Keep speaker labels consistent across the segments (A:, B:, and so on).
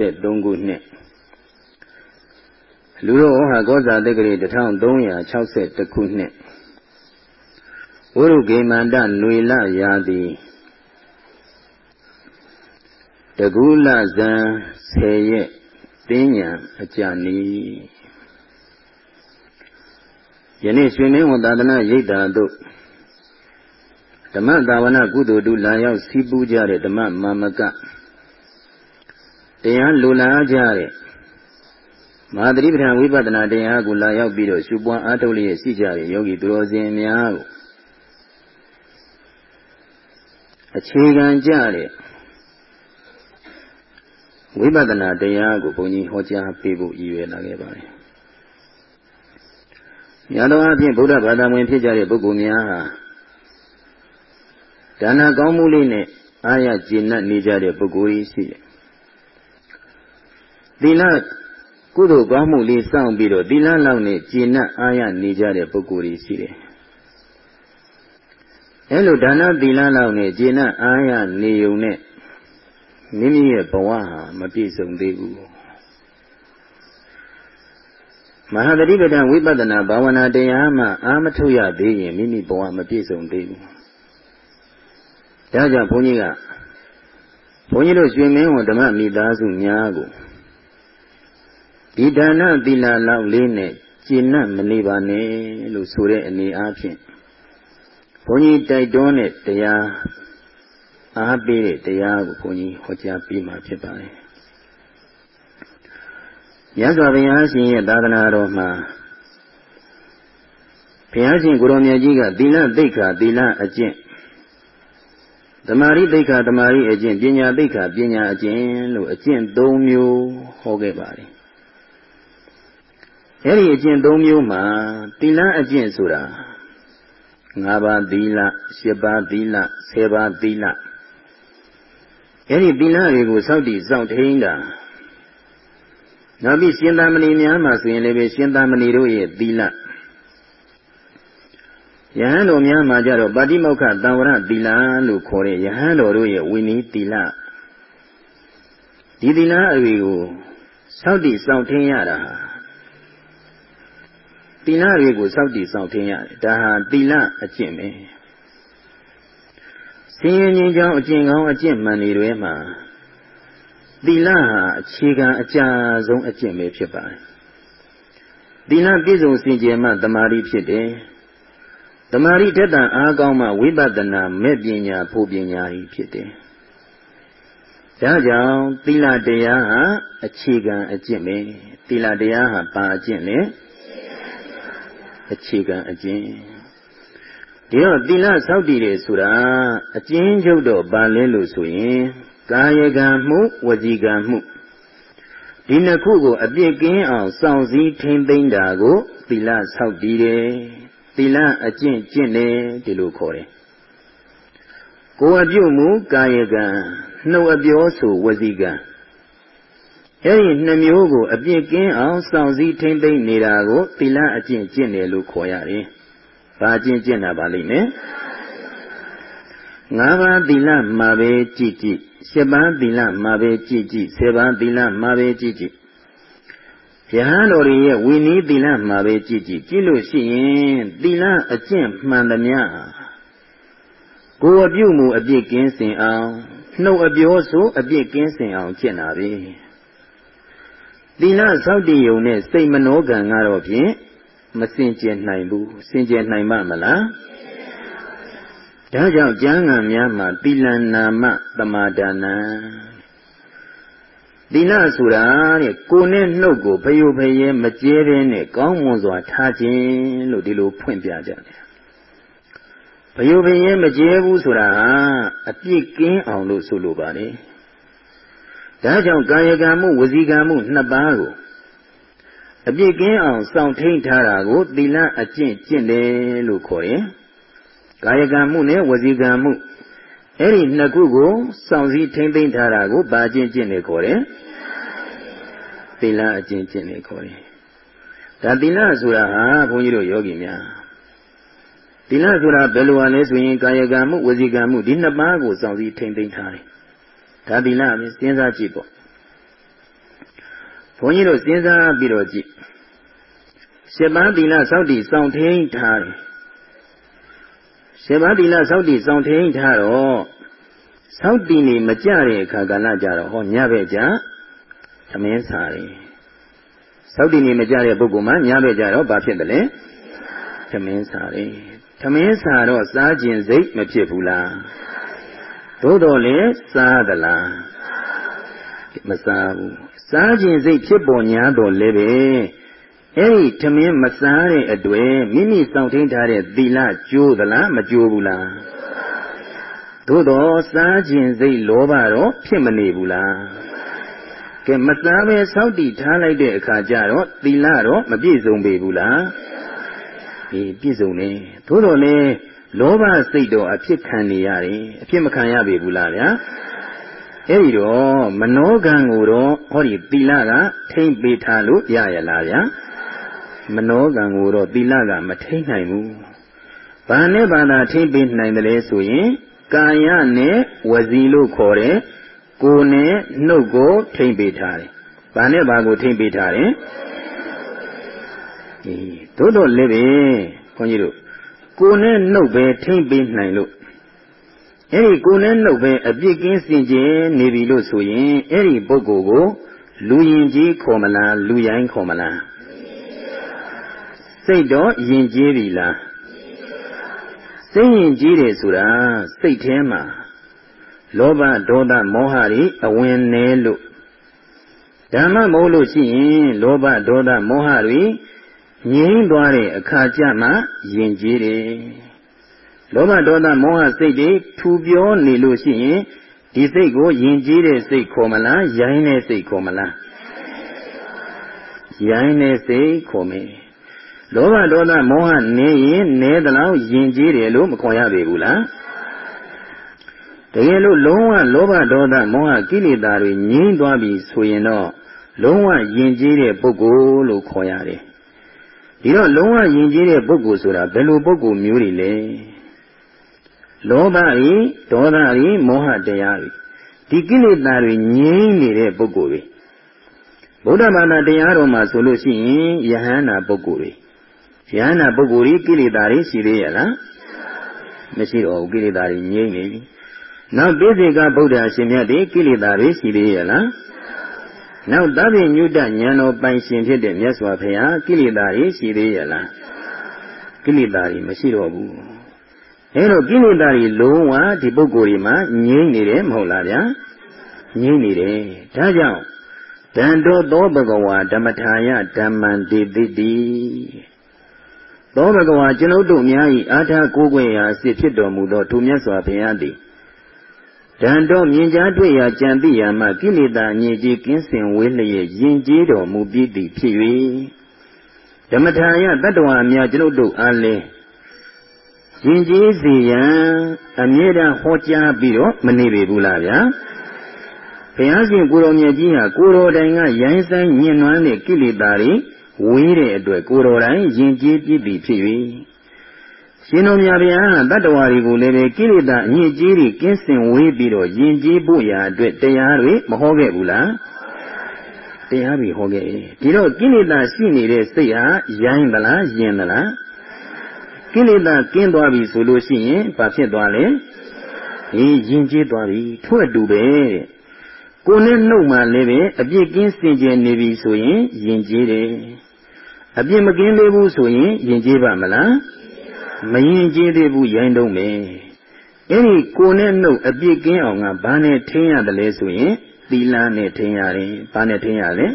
A: 13ခုနှစ်လူတော်ဟောကောဇာတက္ကရီ1362ခုနှစ်ဝရုဂေမန္တຫນွေလရာသည်တကူလဇံ10ရက်တင်းညာအကြနီယနေ့ရွှေမင်းဝန်သာသနာရိပ်သာတို့ဓမ္မသာဝနာကုသိုလ်တုလာရောက်စီးပူးကြတဲ့ဓမ္မမာမက တရားလိုလားကြတဲ့မဟာသတိပဋ္ဌာန်ဝိပဿနာတရားကိုလာရောက်ပြီးတော့ရှုပွားအားထုတ်လျက်ရှိကြတဲ့ယောဂီသူတော်စင်များကိုအခြေခံကြတဲ့ဝိပဿနာတရားကိုဘုန်းကြီးဟောကြားပေးဖို့ရည်ရွယ်လာခဲ့ပါတယ်။ညာတော်အဖြစ်ဗုဒ္ဓဘာသာဝင်ဖြစ်ကြတဲ့ပုဂ္ဂိုလ်များဟာဒါနကောင်းမှုလေးနဲ့အာရကျေနပ်နေကြတဲ့ပုဂ္ဂိုလ်ကြီးရှိတယ် သီလကုသိုလ်ကောင်းမှုလေးစောင့်ပြီးတော့သီလလောက်နဲ့ကျေနပ်အားရနေကြတဲ့ပုဂ္ဂိုလ်တွေရှိတယ်အဲလိုဒါနသီလလောက်နဲ့ကျေနပ်အားရနေုံနဲ့မိမိရဲ့ဘဝဟာမပြည့်စုံသေးဘူးမဟာတတိပဒံဝိပဿနာဘာဝနာတရားမှအာမထုတ်ရသေးရင်မိမိဘဝမပြည့်စုံသေးဘူးဒါကြောင့်ဘုန်းကြီးကဘုန်းကြီးတို့ရွှေမင်းဝန်ဓမ္မမိသားစုများကို ဒီဒါနသီလလောက်လေးနဲ့ကျင့်납မနေပါနဲ့လို့ဆိုတဲ့အနေအားဖြင့်ဘုန်းကြီးတိုက်တွန်းတဲ့တရားအားပေးတဲ့တရားကိုဘုန်းကြီးဟောကြားပေးမှာဖြစ်ပါတယ်။မြတ်စွာဘုရားရှင်ရဲ့သာသနာတော်မှာဘုရားရှင်ကိုရောင်မြတ်ကြီးကသီလသိက္ခာသီလအကျင့်သမာဓိသိက္ခာသမာဓိအကျင့်ပညာသိက္ခာပညာအကျင့်လို့အကျင့်၃မျိုးဟောခဲ့ပါတယ် အဲ့ဒီအကျင့်၃မျိုးမှာသီလအကျင့်ဆိုတာ၅ပါးသီလ၈ပါးသီလ၁၀ပါးသီလအဲ့ဒီသီလတွေကိုစောင့်တည်စောင့်ထိန်တာနောက်ပြီးရှင်သာမဏေများမှာဆိုရင်လည်းပဲရှင်သာမဏေတို့ရဲ့သီလယဟန်တော်များမှာကြတော့ပါတိမောက္ခတံဝရသီလလို့ခေါ်တဲ့ယဟန်တော်တို့ရဲ့ဝိနည်းသီလဒီသီလအတွေကိုစောင့်တည်စောင့်ထိန်ရတာဟာ သီလတွေကိုစောင့်တည်စောင့်ထင်းရတယ်ဒါဟာသီလအကျင့်ပဲဆင်းရဲခြင်းကြောင့်အကျင့်ကောင်းအကျင့်မှန်တွေထဲမှာသီလဟာအခြေခံအကြဆုံးအကျင့်ပဲဖြစ်ပါတယ်သီလပြည့်စုံစင်ကြယ်မှတမာတိဖြစ်တယ်တမာတိတက်တန်အားကောင်းမှဝိပဿနာမဲ့ပညာဖို့ပညာဤဖြစ်တယ်ဒါကြောင့်သီလတရားဟာအခြေခံအကျင့်ပဲသီလတရားဟာပါအကျင့်လဲ အခြေခံအကျင့်ဒီတော့သီလစောင့်တည်တယ်ဆိုတာအကျဉ်းချုပ်တော့ဘာလဲလို့ဆိုရင်ကာယကံမှုဝစီကံမှုဒီနှစ်ခုကိုအပြစ်ကင်းအောင်စောင့်စည်းထိမ့်သိမ့်တာကိုသီလစောင့်တည်တယ်သီလအကျင့်ကျင့်တယ်ဒီလိုခေါ်တယ်ကိုယ်အပြုမှုကာယကံနှုတ်အပြောဆိုဝစီကံ အဲဒီနှမျိုးကိုအပြစ်ကင်းအောင်စောင့်စည်းထိမ့်သိမ့်နေတာကိုသီလအကျင့်ကျင့်တယ်လို့ခေါ်ရတယ်။ဘာကျင့်ကျင့်တာပါလိမ့်မယ်။ငါးပါးသီလမှာပဲကြည်ကြည်၊ရှစ်ပါးသီလမှာပဲကြည်ကြည်၊ဆယ်ပါးသီလမှာပဲကြည်ကြည်။ယဟန်တော်ရဲ့ဝိနည်းသီလမှာပဲကြည်ကြည်ကြည်လို့ရှိရင်သီလအကျင့်မှန်သမျှကိုယ်အပြုမှုအပြစ်ကင်းစင်အောင်နှုတ်အပြောဆိုအပြစ်ကင်းစင်အောင်ကျင့်တာပဲ။ သီလစောင့်တည်ုံနဲ့စိတ်မနှောကံကတော့ဖြင့်မစင်ကြယ်နိုင်ဘူးစင်ကြယ်နိုင်မှမလားဒါကြောင့်ကျမ်းဂန်များမှာသီလနာမသမာဒါနသီလဆိုတာတဲ့ကိုယ်နဲ့နှုတ်ကိုဖယိုဖယဲမကျဲတဲ့နဲ့ကောင်းမွန်စွာထားခြင်းလို့ဒီလိုဖွင့်ပြကြတယ်ဖယိုဖယဲမကျဲဘူးဆိုတာဟာအပြစ်ကင်းအောင်လို့ဆိုလိုပါတယ် ဒါကြောင့်ကာယကံမှုဝစီကံမှုနှစ်ပါးကိုအပြစ်ကင်းအောင်စောင့်ထိန်ထားတာကိုသီလအကျင့်ကျင့်တယ်လို့ခေါ်တယ်။ကာယကံမှုနဲ့ဝစီကံမှုအဲ့ဒီနှစ်ခုကိုစောင့်စည်းထိန်သိမ်းထားတာကိုဘာကျင့်ကျင့်တယ်ခေါ်တယ်။သီလအကျင့်ကျင့်တယ်ခေါ်တယ်။ဒါသီလဆိုတာဟာဘုန်းကြီးတို့ယောဂီများသီလဆိုတာဘယ်လို ਆ လဲဆိုရင်ကာယကံမှုဝစီကံမှုဒီနှစ်ပါးကိုစောင့်စည်းထိန်သိမ်းထားတယ် ဒါသီလပဲစဉ်းစားကြည့်ပေါ့ဘုန်းကြီးတို့စဉ်းစားပြီးတော့ကြည့်ရှစ်ပါးသီလစောင့်တည်စောင့်ထိန်ထားတယ်ရှစ်ပါးသီလစောင့်တည်စောင့်ထိန်ထားတော့စောင့်တည်နေမကြတဲ့အခါကလည်းကြတော့ဟောညဘက်ကြသမင်းစားတယ်စောင့်တည်နေမကြတဲ့ပုဂ္ဂိုလ်မှာညဘက်ကြတော့ဘာဖြစ်တယ်လဲသမင်းစားတယ်သမင်းစားတော့စားခြင်းစိတ်မဖြစ်ဘူးလား သို့တော်လည်းစားသလားမစားဘူးစားခြင်းစိတ်ဖြစ်ပေါ်냐တော့လည်းပဲအဲ့ဒီထမင်းမစားတဲ့အတွက်မိမိစောင့်ထိန်ထားတဲ့သီလကျိုးသလားမကျိုးဘူးလားသို့တော့စားခြင်းစိတ်လောဘတော့ဖြစ်မနေဘူးလားကဲမစားပဲစောင့်တည်ထားလိုက်တဲ့အခါကျတော့သီလတော့မပြည့်စုံပေဘူးလားဒီပြည့်စုံနေသို့တော်လည်း လောဘစိတ်တော့အဖြစ်ခံနေရတယ်အဖြစ်မခံရပေဘူးလားဗျာအဲ့ဒီတော့မနောကံကိုတော့ဟောဒီသီလကထိမ့်ပေးထားလို့ရရလားဗျာမနောကံကိုတော့သီလကမထိမ့်နိုင်ဘူး။ဘာနဲ့ဘာသာထိမ့်ပေးနိုင်တယ်လဲဆိုရင်ကာယနဲ့ဝစီလို့ခေါ်တဲ့ကိုယ်နဲ့နှုတ်ကိုထိမ့်ပေးထားတယ်။ဘာနဲ့ဘာကိုထိမ့်ပေးထားတယ်။အေးသို့တော့လည်းပဲခွန်ကြီးတို့ ကိုယ်နဲ့နှုတ်ပဲထိမ့်ပေးနိုင်လို့အဲ့ဒီကိုယ်နဲ့နှုတ်ပဲအပြစ်ကင်းစင်ကြယ်နေပြီလို့ဆိုရင်အဲ့ဒီပုဂ္ဂိုလ်ကို လူရင်ကြီးခေါ်မလားလူရိုင်းခေါ်မလားစိတ်တော့ယဉ်ကျေးပြီလားစိတ်ယဉ်ကျေးတယ်ဆိုတာစိတ်ထဲမှာလောဘဒေါသမောဟတွေအဝင်နေလို့ဓမ္မမဟုတ်လို့ရှိရင်လောဘဒေါသမောဟတွေ ငြိမ်းသွားတဲ့အခါကျမှယဉ်ကျေးတယ်လောဘဒေါသမောဟစိတ်တွေထူပြောနေလို့ရှိရင်ဒီစိတ်ကိုယဉ်ကျေးတဲ့စိတ်ခေါ်မလားရိုင်းတဲ့စိတ်ခေါ်မလားရိုင်းတဲ့စိတ်ခေါ်မယ်လောဘဒေါသမောဟနေရင်နဲသလောက်ယဉ်ကျေးတယ်လို့မခေါ်ရပေဘူးလားတကယ်လို့လုံးဝလောဘဒေါသမောဟကိလေသာတွေငြိမ်းသွားပြီဆိုရင်တော့လုံးဝယဉ်ကျေးတဲ့ပုဂ္ဂိုလ်လို့ခေါ်ရတယ် ဒီတော့လုံးဝယဉ်ကျေးတဲ့ပုဂ္ဂိုလ်ဆိုတာဘယ်လိုပုဂ္ဂိုလ်မျိုးတွေလဲလောဘတွေဒေါသတွေမောဟတရားတွေဒီကိလေသာတွေငြိမ်းနေတဲ့ပုဂ္ဂိုလ်တွေဗုဒ္ဓဘာသာတရားတော်မှာဆိုလို့ရှိရင်ယဟန္တာပုဂ္ဂိုလ်တွေယဟနာပုဂ္ဂိုလ်ကြီးကိလေသာတွေရှိသေးရဲ့လားမရှိတော့ဘူးကိလေသာတွေငြိမ့်နေပြီနောက်ပိစိကဗုဒ္ဓရှင်မြတ်တွေကိလေသာတွေရှိသေးရဲ့လား နောက်သဗ္ဗညုတဉာဏ်တော်ပိုင်ရှင်ဖြစ်တဲ့မြတ်စွာဘုရားကိလေသာတွေရှိသေးရဲ့လားကိလေသာတွေမရှိတော့ဘူးအဲတော့ကိလေသာတွေလုံးဝဒီပုဂ္ဂိုလ်တွေမှာငြိမ့်နေတယ်မဟုတ်လားဗျာငြိမ့်နေတယ်ဒါကြောင့်တန်တော်သောဘဂဝါဓမ္မထာယဓမ္မံတေတိတိသောဘဂဝါကျွန်ုပ်တို့များ၏အာထာကိုးကွယ်ရာအစစ်ဖြစ်တော်မူသောထိုမြတ်စွာဘုရားသည် တန်တော်မြင်ကြားတွေ့ရာကြံသိရာမှကိလေသာအငြိကြီးကင်းစင်ဝေးလျက်ယဉ်ကျေးတော်မူပြီးသည်ဖြစ်၍ဓမ္မထာယတတ္တဝါများကျွန်ုပ်တို့အားလည်းယဉ်ကျေးစေရန်အမြဲတမ်းဟောကြားပြီးတော့မနေပေဘူးလားဗျာဘုရားရှင်ကိုတော်မြတ်ကြီးဟာကိုတော်တိုင်ကရိုင်းဆိုင်ညှဉ်းနှွမ်းတဲ့ကိလေသာတွေဝေးတဲ့အတွက်ကိုတော်တိုင်ယဉ်ကျေးပြည့်ပြီဖြစ်၍ ရှင်တော်မြတ်ဗျာတတ္တဝါတွေကိုလည်းပဲကိလေသာအညစ်အကြေးတွေကင်းစင်ဝေးပြီးတော့ယဉ်ကျေးဖို့ရာအတွက်တရားတွေမဟောခဲ့ဘူးလားတရားတွေဟောခဲ့ဒီတော့ကိလေသာရှိနေတဲ့စိတ်ဟာရိုင်းသလားယဉ်သလားကိလေသာကင်းသွားပြီဆိုလို့ရှိရင်ဘာဖြစ်သွားလဲအေးယဉ်ကျေးသွားပြီထို့အတူပဲတဲ့ကိုယ်နဲ့နှုတ်မှလည်းပဲအပြစ်ကင်းစင်ကြယ်နေပြီဆိုရင်ယဉ်ကျေးတယ်အပြစ်မကင်းသေးဘူးဆိုရင်ယဉ်ကျေးပါမလား မယဉ်ကျေးသေးဘူးရိုင်းတော့မယ်အဲ့ဒီကိုယ်နဲ့နှုတ်အပြစ်ကင်းအောင်ကဘာနဲ့ထင်းရတယ်လဲဆိုရင်သီလနဲ့ထင်းရတယ်ဘာနဲ့ထင်းရလဲ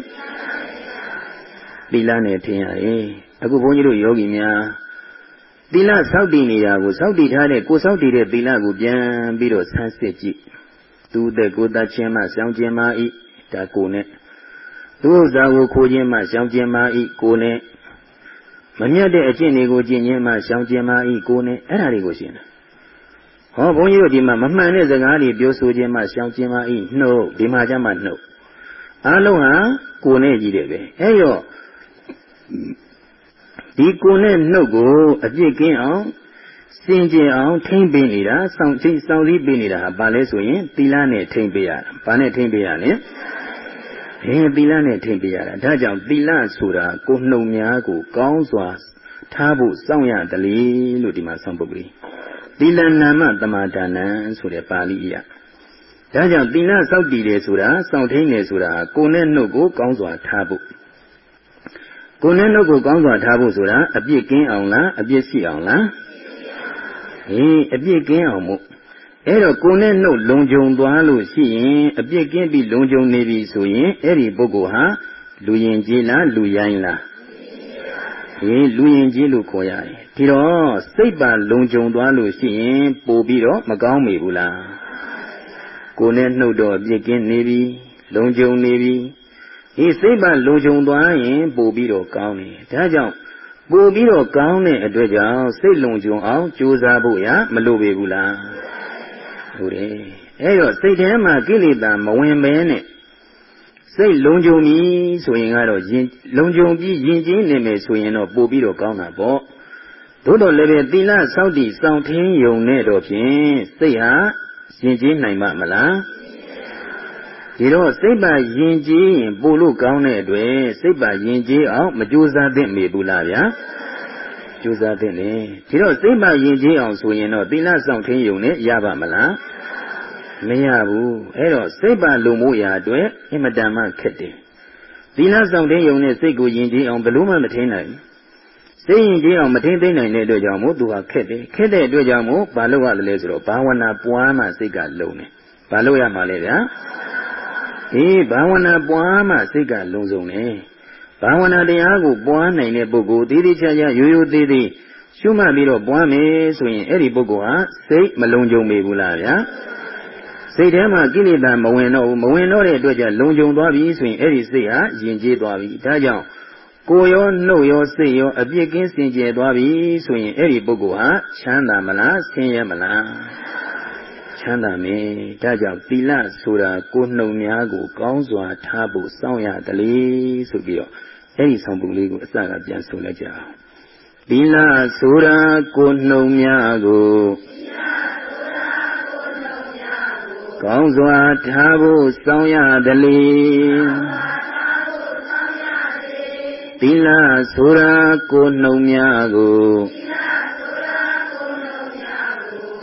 A: သီလနဲ့ထင်းရတယ်အခုဘုန်းကြီးတို့ယောဂီများသီလစောင့်တည်နေတာကိုစောင့်တည်ထားတဲ့ကိုစောင့်တည်တဲ့သီလကိုပြန်ပြီးတော့ဆန်းစစ်ကြည့်သူတဲ့ကိုတတ်ခြင်းမှရှောင်ခြင်းမှဤဒါကိုနဲ့သူဥစ္စာကိုခိုးခြင်းမှရှောင်ခြင်းမှဤကိုနဲ့ မမြတ်တဲ့အကျင့်တွေကိုကျင့်ခြင်းမှရှောင်ခြင်းမှဤကိုနဲ့အဲ့ဒါတွေကိုရှင်းတယ်ဟောဘုန်းကြီးတို့ဒီမှာမမှန်တဲ့စကားတွေပြောဆိုခြင်းမှရှောင်ခြင်းမှဤနှုတ်ဒီမှာကျမှနှုတ်အားလုံးဟာကိုနဲ့ကြီးတယ်ပဲအဲ့ရောဒီကိုနဲ့နှုတ်ကိုအပြစ်ကင်းအောင်စင်ကြင်အောင်ထိမ့်ပေးနေတာစောင့်ချိန်စောင့်စည်းပေးနေတာဟာဘာလဲဆိုရင်သီလနဲ့ထိမ့်ပေးရတာဘာနဲ့ထိမ့်ပေးရလဲသ ဘယ်သီလနဲ့ထိမ့်ပြရတာဒါကြောင့်သီလဆိုတာကိုနှုံများကိုကောင်းစွာထားဖို့စောင့်ရတယ်လေလို့ဒီမှာဆောင်းပုဂ္ဂိုလ်သီလနာမတမာဒါနံဆိုတဲ့ပါဠိအရာဒါကြောင့်သီလစောင့်တည်တယ်ဆိုတာစောင့်ထိန်တယ်ဆိုတာကိုယ်နဲ့နှုတ်ကိုကောင်းစွာထားဖို့ကိုယ်နဲ့နှုတ်ကိုကောင်းစွာထားဖို့ဆိုတာအပြစ်ကင်းအောင်လားအပြစ်ရှိအောင်လားဟင်းအပြစ်ကင်းအောင်မို့ အဲ့တော့ကိုယ်နဲ့နှုတ်လုံခြုံသွားလို့ရှိရင်အပြစ်ကင်းပြီးလုံခြုံနေပြီဆိုရင်အဲ့ဒီပုဂ္ဂိုလ်ဟာလူရင်ကြီးလားလူရိုင်းလားဟင်းလူရင်ကြီးလို့ခေါ်ရတယ်ဒီတော့စိတ်ပါလုံခြုံသွားလို့ရှိရင်ပို့ပြီးတော့မကောင်းမိဘူးလားကိုယ်နဲ့နှုတ်တော့အပြစ်ကင်းနေပြီလုံခြုံနေပြီဒီစိတ်ပါလုံခြုံသွားရင်ပို့ပြီးတော့ကောင်းတယ်ဒါကြောင့်ပို့ပြီးတော့ကောင်းတဲ့အတွက်ကြောင့်စိတ်လုံခြုံအောင်ကြိုးစားဖို့ရမလိုပေဘူးလား ဟုတ်တယ်အဲ့တော့စိတ်ထဲမှာကိလေသာမဝင်ဘဲနဲ့စိတ်လုံခြုံပြီဆိုရင်ကတော့ယင်လုံခြုံပြီးယင်ကျင်းနေမယ်ဆိုရင်တော့ပို့ပြီးတော့ကောင်းတာပေါ့သို့တော်လည်းပဲသီလစောင့်တည်စောင့်ထင်းယုံနဲ့တော့ဖြင့်စိတ်ဟာယင်ကျင်းနိုင်မှာမလားဒီတော့စိတ်ပါယင်ကြည်ရင်ပို့လို့ကောင်းတဲ့အတွက်စိတ်ပါယင်ကြည်အောင်မကြိုးစားသင့်မေဘူးလားဗျာ ကြိုးစားသင့်တယ်ဒီတော့စိတ်ပါယင်ကြည်အောင်ဆိုရင်တော့သီလဆောင်ထင်းယုံနဲ့ရပါမလားမရဘူးအဲ့တော့စိတ်ပါလုံမှုရာအတွက်အင်မတန်မှခက်တယ်သီလဆောင်ထင်းယုံနဲ့စိတ်ကိုယင်ကြည်အောင်ဘယ်လို့မှမထင်းနိုင်စိတ်ရင်ကြည်အောင်မထင်းသိနိုင်တဲ့အတွက်ကြောင့်မို့သူဟာခက်တယ်ခက်တဲ့အတွက်ကြောင့်မို့ဘာလို့ရလဲဆိုတော့ဘာဝနာပွားမှစိတ်ကလုံတယ်ဘာလို့ရမှာလဲဗျာအေးဘာဝနာပွားမှစိတ်ကလုံဆုံးတယ် ဘာဝနာတရားကိုပွားနိုင်တဲ့ပုဂ္ဂိုလ်သေးသေးချာချာရိုးရိုးသေးသေးရှုမှတ်ပြီးတော့ပွားမယ်ဆိုရင်အဲ့ဒီပုဂ္ဂိုလ်ဟာစိတ်မလုံခြုံပေဘူးလားဗျာစိတ်ထဲမှာကိလေသာမဝင်တော့ဘူးမဝင်တော့တဲ့အတွက်ကြောင့်လုံခြုံသွားပြီဆိုရင်အဲ့ဒီစိတ်ဟာယဉ်ကျေးသွားပြီဒါကြောင့်ကိုယ်ရောနှုတ်ရောစိတ်ရောအပြစ်ကင်းစင်ကြယ်သွားပြီဆိုရင်အဲ့ဒီပုဂ္ဂိုလ်ဟာချမ်းသာမလားဆင်းရဲမလားချမ်းသာမယ်ဒါကြောင့်သီလဆိုတာကိုယ်နှုတ်များကို ကောင်းစွာထားဖို့စောင့်ရတယ်လေဆိုပြီးတော့ အဲ့ဒီဆောင်ပုံလေးကိုအစကပြန်ဆိုလိုက်ကြအောင်သီလဆိုတာကိုယ်နှုတ်များကိုကောင်းစွာထားဖို့စောင့်ရတယ်လေသီလဆိုတာကိုယ်နှုတ်များကို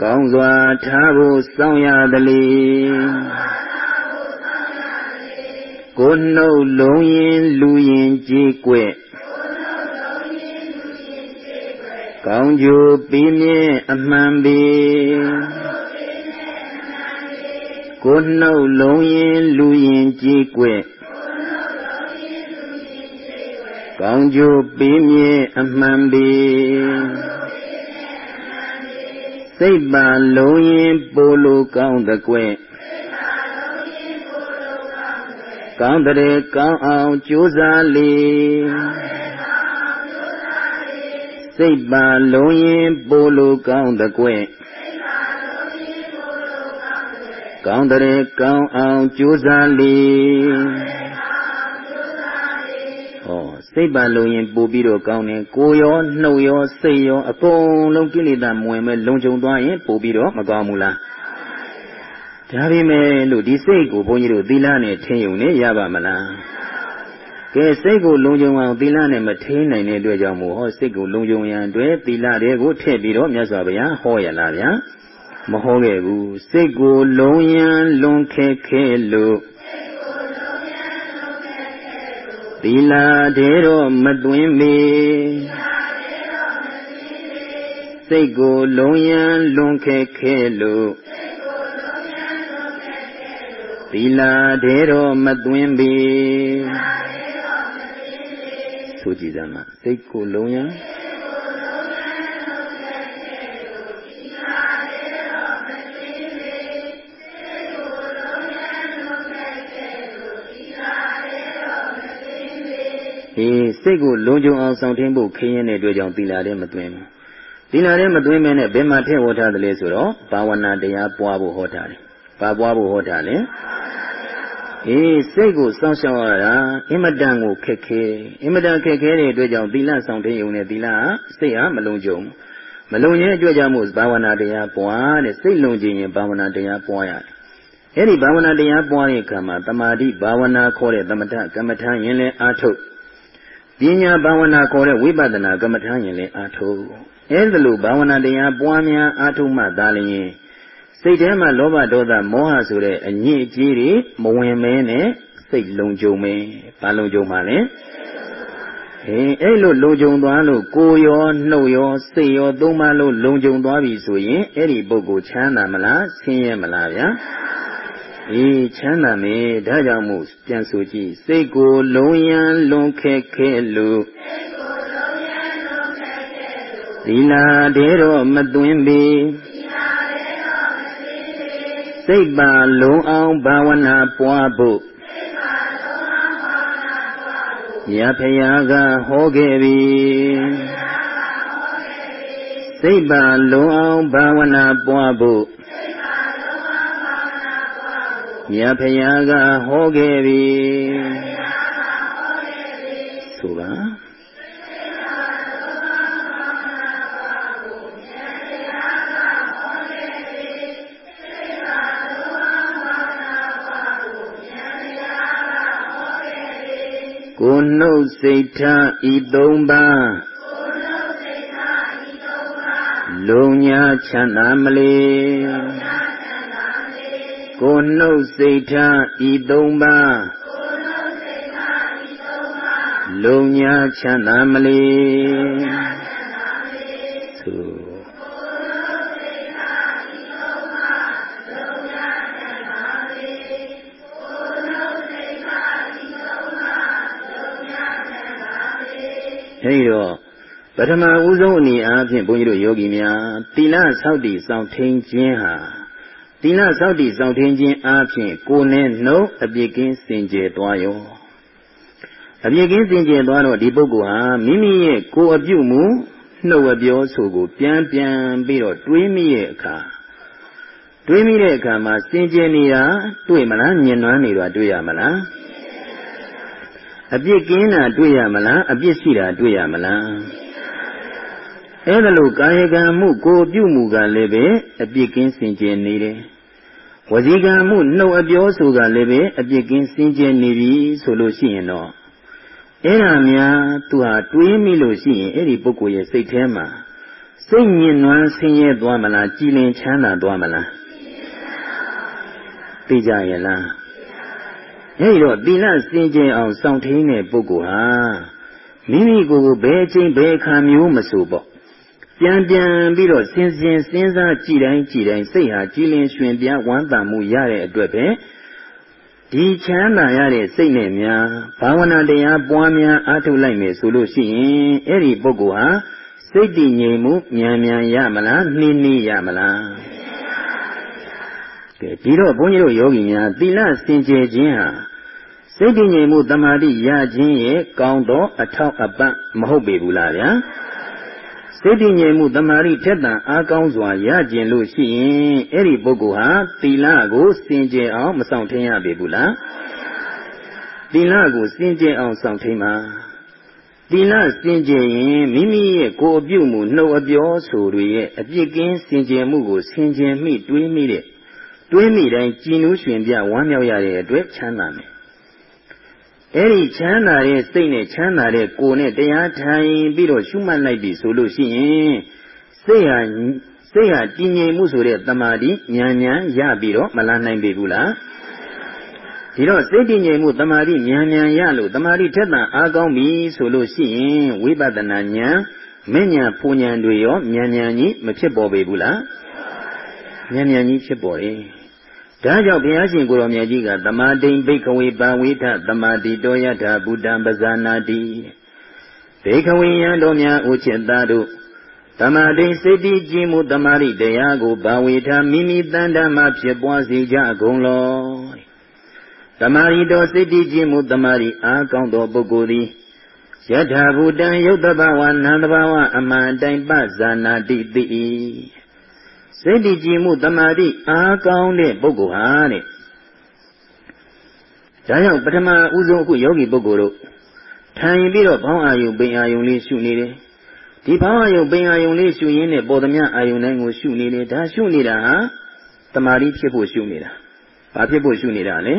A: ကောင်းစွာထားဖို့စောင့်ရသလေ ကိုယ်နှုတ်လုံးရင်လူရင်ကြည်ကွက်ကောင်းကျိုးပြီးမြဲအမှန်ပေကိုယ်နှုတ်လုံးရင်လူရင်ကြည်ကွက်ကောင်းကျိုးပေးမြဲအမှန်ပေစိတ်ပါလုံးရင်ပိုလိုကောင်းတဲ့ကွ ကောင်းတဲ့ကောင်းအောင်ကြိုးစားလေစိတ်ပါလုံးရင်ပိုလိုကောင်းတဲ့ကွယ်ကောင်းတဲ့ကောင်းအောင်ကြိုးစားလေစိတ်ပါလုံရင်ပို့ပြီးတော့ကောင်းတယ်ကိုရောနှုတ်ရောစိတ်ရောအကုန်လုံးကိလေသာမဝင်မဲ့လုံခြုံသွားရင်ပို့ပြီးတော့မကောင်းဘူးလား ဒါပေမဲ့လို့ဒီစိတ်ကိုဘုန်းကြီးတို့သီလနဲ့ထင်းယုံနဲ့ရပါမလားကဲစိတ်ကိုလုံခြုံအောင်သီလနဲ့မထင်းနိုင်တဲ့အတွက်ကြောင့်မို့ဟောစိတ်ကိုလုံခြုံရန်အတွက်သီလတွေကိုထည့်ပြီးတော့မြတ်စွာဘုရားဟောရလားဗျာမဟောခဲ့ဘူးစိတ်ကိုလုံရန်လွန်ခဲခဲလို့သီလာတေတော့မသွင်းမေစိတ်ကိုလုံးရန်လွန်ခဲခဲလို့ သီလာတေတော့မသွင်းပေဆိုကြည်စမ်းမစိတ်ကိုလုံးရန်အေးစိတ်ကိုလုံခြုံအောင်ဆောင်ထင်းဖို့ခင်းရင်တဲ့အတွက်ကြောင့်သီလထဲမသွင်းဘူးသီလထဲမသွင်းမဲနဲ့ဘယ်မှာထည့်ဟောထားသလဲဆိုတော့ဘာဝနာတရားပွားဖို့ဟောထားတယ်ဘာပွားဖို့ဟောထားလဲ အေးစိတ်ကိုစောင့်ရှောက်ရတာအင်မတန်ကိုခက်ခဲအင်မတန်ခက်ခဲတဲ့အတွက်ကြောင့်သီလဆောင်ထင်းုံနဲ့သီလဟာစိတ်ဟာမလုံခြုံမလုံရဲ့အတွက်ကြောင့်မို့ဘာဝနာတရားပွားတဲ့စိတ်လုံခြုံရင်ဘာဝနာတရားပွားရတယ်အဲ့ဒီဘာဝနာတရားပွားတဲ့အခါမှာတမာတိဘာဝနာခေါ်တဲ့သမထကမ္မထာရင်လည်းအာထုတ်ပညာဘာဝနာခေါ်တဲ့ဝိပဿနာကမ္မထာရင်လည်းအာထုတ်အဲ့ဒါလိုဘာဝနာတရားပွားများအာထုတ်မှသာလျှင် စိတ်ထဲမှာလောဘဒေါသမောဟဆိုတဲ့အညစ်အကြေးတွေမဝင်မဲနဲ့စိတ်လုံခြုံမဲဘာလုံခြုံပါလဲအေးအဲ့လိုလုံခြုံသွားလို့ကိုယ်ရောနှုတ်ရောစိတ်ရောသုံးပါလို့လုံခြုံသွားပြီဆိုရင်အဲ့ဒီပုဂ္ဂိုလ်ချမ်းသာမလားဆင်းရဲမလားဗျာအေးချမ်းသာမယ်ဒါကြောင့်မို့ပြန်ဆိုကြည့်စိတ်ကိုလုံးရန်လွန်ခဲ့ခဲ့လို့သီလာတေတော့မသွင်းပေ စိတ်ပါလုံးအောင်ဘာဝနာပွားဖို့မြတ်ဖရာကဟောခဲ့ပြီစိတ်ပါလုံးအောင်ဘာဝနာပွားဖို့မြတ်ဖရာကဟောခဲ့ပြီဆိုပါ ကိုနှုတ်စိတ်ထားဤသုံးပါးလုံညာချမ်းသာမလေကိုနှုတ်စိတ်ထားဤသုံးပါးလုံညာချမ်းသာမလေ အဲဒီတော့ပထမဦးဆုံးအနေအားဖြင့်ဘုန်းကြီးတို့ယောဂီများသီလဆောက်တည်ဆောင်ထိန်ခြင်းဟာသီလဆောက်တည်ဆောင်ထိန်ခြင်းအားဖြင့်ကိုယ်နဲ့နှုတ်အပြစ်ကင်းစင်ကြယ်သွားရောအပြစ်ကင်းစင်ကြယ်သွားတော့ဒီပုဂ္ဂိုလ်ဟာမိမိရဲ့ကိုယ်အပြုမှုနှုတ်အပြောဆိုကို ပြန်ပြန်ပြီးတော့တွေးမိရဲ့အခါတွေးမိတဲ့အခါမှာစင်ကြယ်နေတာတွေ့မလားညင်နွမ်းနေတာတွေ့ရမလား အပြစ်ကင်းတာတွေ့ရမလားအပြစ်ရှိတာတွေ့ရမလားအဲ့ဒါလို့ကာယကံမှုကိုပြုမှုကလည်းပဲအပြစ်ကင်းစင်ကြယ်နေတယ်ဝစီကံမှုနှုတ်အပြောဆိုကလည်းပဲအပြစ်ကင်းစင်ကြယ်နေပြီဆိုလို့ရှိရင်တော့အဲ့ဒါများသူဟာတွေးမိလို့ရှိရင်အဲ့ဒီပုဂ္ဂိုလ်ရဲ့စိတ်ထဲမှာစိတ်ညင်နွမ်းဆင်းရဲသွားမလားကြည်လင်ချမ်းသာသွားမလားသိကြရဲ့လား အဲဒီတော့သီလစင်ကြယ်အောင်စောင့်ထိန်တဲ့ပုဂ္ဂိုလ်ဟာမိမိကိုယ်ကိုဘယ်အချိန်ဘယ်အခါမျိုးမဆိုပေါ့ပြန်ပြန်ပြီးတော့စဉ်စဉ်စဉ်းစားကြည့်တိုင်းကြည့်တိုင်းစိတ်ဟာကြည်လင်ရွှင်ပြားဝမ်းသာမှုရတဲ့အတွက်ပဲဒီချမ်းသာရတဲ့စိတ်နဲ့များဘာဝနာတရားပွားများအားထုတ်လိုက်မယ်ဆိုလို့ရှိရင်အဲ့ဒီပုဂ္ဂိုလ်ဟာစိတ်တည်ငြိမ်မှုမြန်မြန်ရမလားနှီးနှီးရမလား ကဲဒီတော့ဘုန်းကြီးတို့ယောဂီများသီလစင်ကြယ်ခြင်းဟာစိတ်တည်ငြိမ်မှုတမာတိရခြင်းရဲ့ကောင်းသောအထောက်အပံ့မဟုတ်ပေဘူးလားဗျာစိတ်တည်ငြိမ်မှုတမာတိထက်သန်အားကောင်းစွာရကျင်လို့ရှိရင်အဲ့ဒီပုဂ္ဂိုလ်ဟာသီလကိုစင်ကြယ်အောင်မဆောင်ထင်းရပေဘူးလားသီလကိုစင်ကြယ်အောင်ဆောင်ထင်းပါသီလစင်ကြယ်ရင်မိမိရဲ့ကိုယ်အပြုမှုနှုတ်အပြောဆိုတွေရဲ့အပြစ်ကင်းစင်ကြယ်မှုကိုဆင်ခြင်မိတွေးမိတဲ့ တွေးမိတိုင်းကြည်နူးရွှင်ပြဝမ်းမြောက်ရတဲ့အတွက်ချမ်းသာမယ်အဲ့ဒီချမ်းသာတဲ့စိတ်နဲ့ချမ်းသာတဲ့ကိုယ်နဲ့တရားထိုင်ပြီးတော့ရှုမှတ်လိုက်ပြီဆိုလို့ရှိရင်စိတ်ဟာစိတ်ဟာတည်ငြိမ်မှုဆိုတဲ့တမာတိဉာဏ်ဉာဏ်ရပြီးတော့မလာနိုင်ပေဘူးလားဒီတော့စိတ်တည်ငြိမ်မှုတမာတိဉာဏ်ဉာဏ်ရလို့တမာတိထက်သန်အားကောင်းပြီဆိုလို့ရှိရင်ဝိပဿနာဉာဏ်မဉ္ဇဉ်ပူဉဏ်တွေရောဉာဏ်ဉာဏ်ကြီးမဖြစ်ပေါ်ပေဘူးလား ဉာဏ်ဉာဏ်ကြီးဖြစ်ပေါ်တယ်ဒါကြောင့်ဘုရားရှင်ကိုရောင်မြတ်ကြီးကသမာတိန်ဘိခဝေပံဝိထသမာတိတောယထာဘုဒ္ဓံပဇာနာတိဘိခဝေယံတော်များဥจิตသားတို့သမာတိန်စိတ်တည်ခြင်းမူသမာရိတရားကိုဘာဝေထမိမိတန်တမှဖြစ်ပွားစေကြကုန်လောသမာရိတော်စိတ်တည်ခြင်းမူသမာရိအားကောင်းသောပုဂ္ဂိုလ်သည်ယထာဘူတံယုတ်တဘဝနန္တဘဝအမှန်တိုင်ပဇာနာတိတိ စိတ်တည်ကြည်မှုတမာတိအားကောင်းတဲ့ပုဂ္ဂိုလ်ဟာတဲ့ဒါကြောင့်ပထမဦးဆုံးအခုယောဂီပုဂ္ဂိုလ်တို့ထိုင်ပြီးတော့ဘောင်းအာယုပိန်အာယုလေးရှုနေတယ်ဒီဘောင်းအာယုပိန်အာယုလေးရှုရင်းနဲ့ပေါ်သမျှအာယုတိုင်းကိုရှုနေတယ်ဒါရှုနေတာဟာတမာတိဖြစ်ဖို့ရှုနေတာဘာဖြစ်ဖို့ရှုနေတာလဲ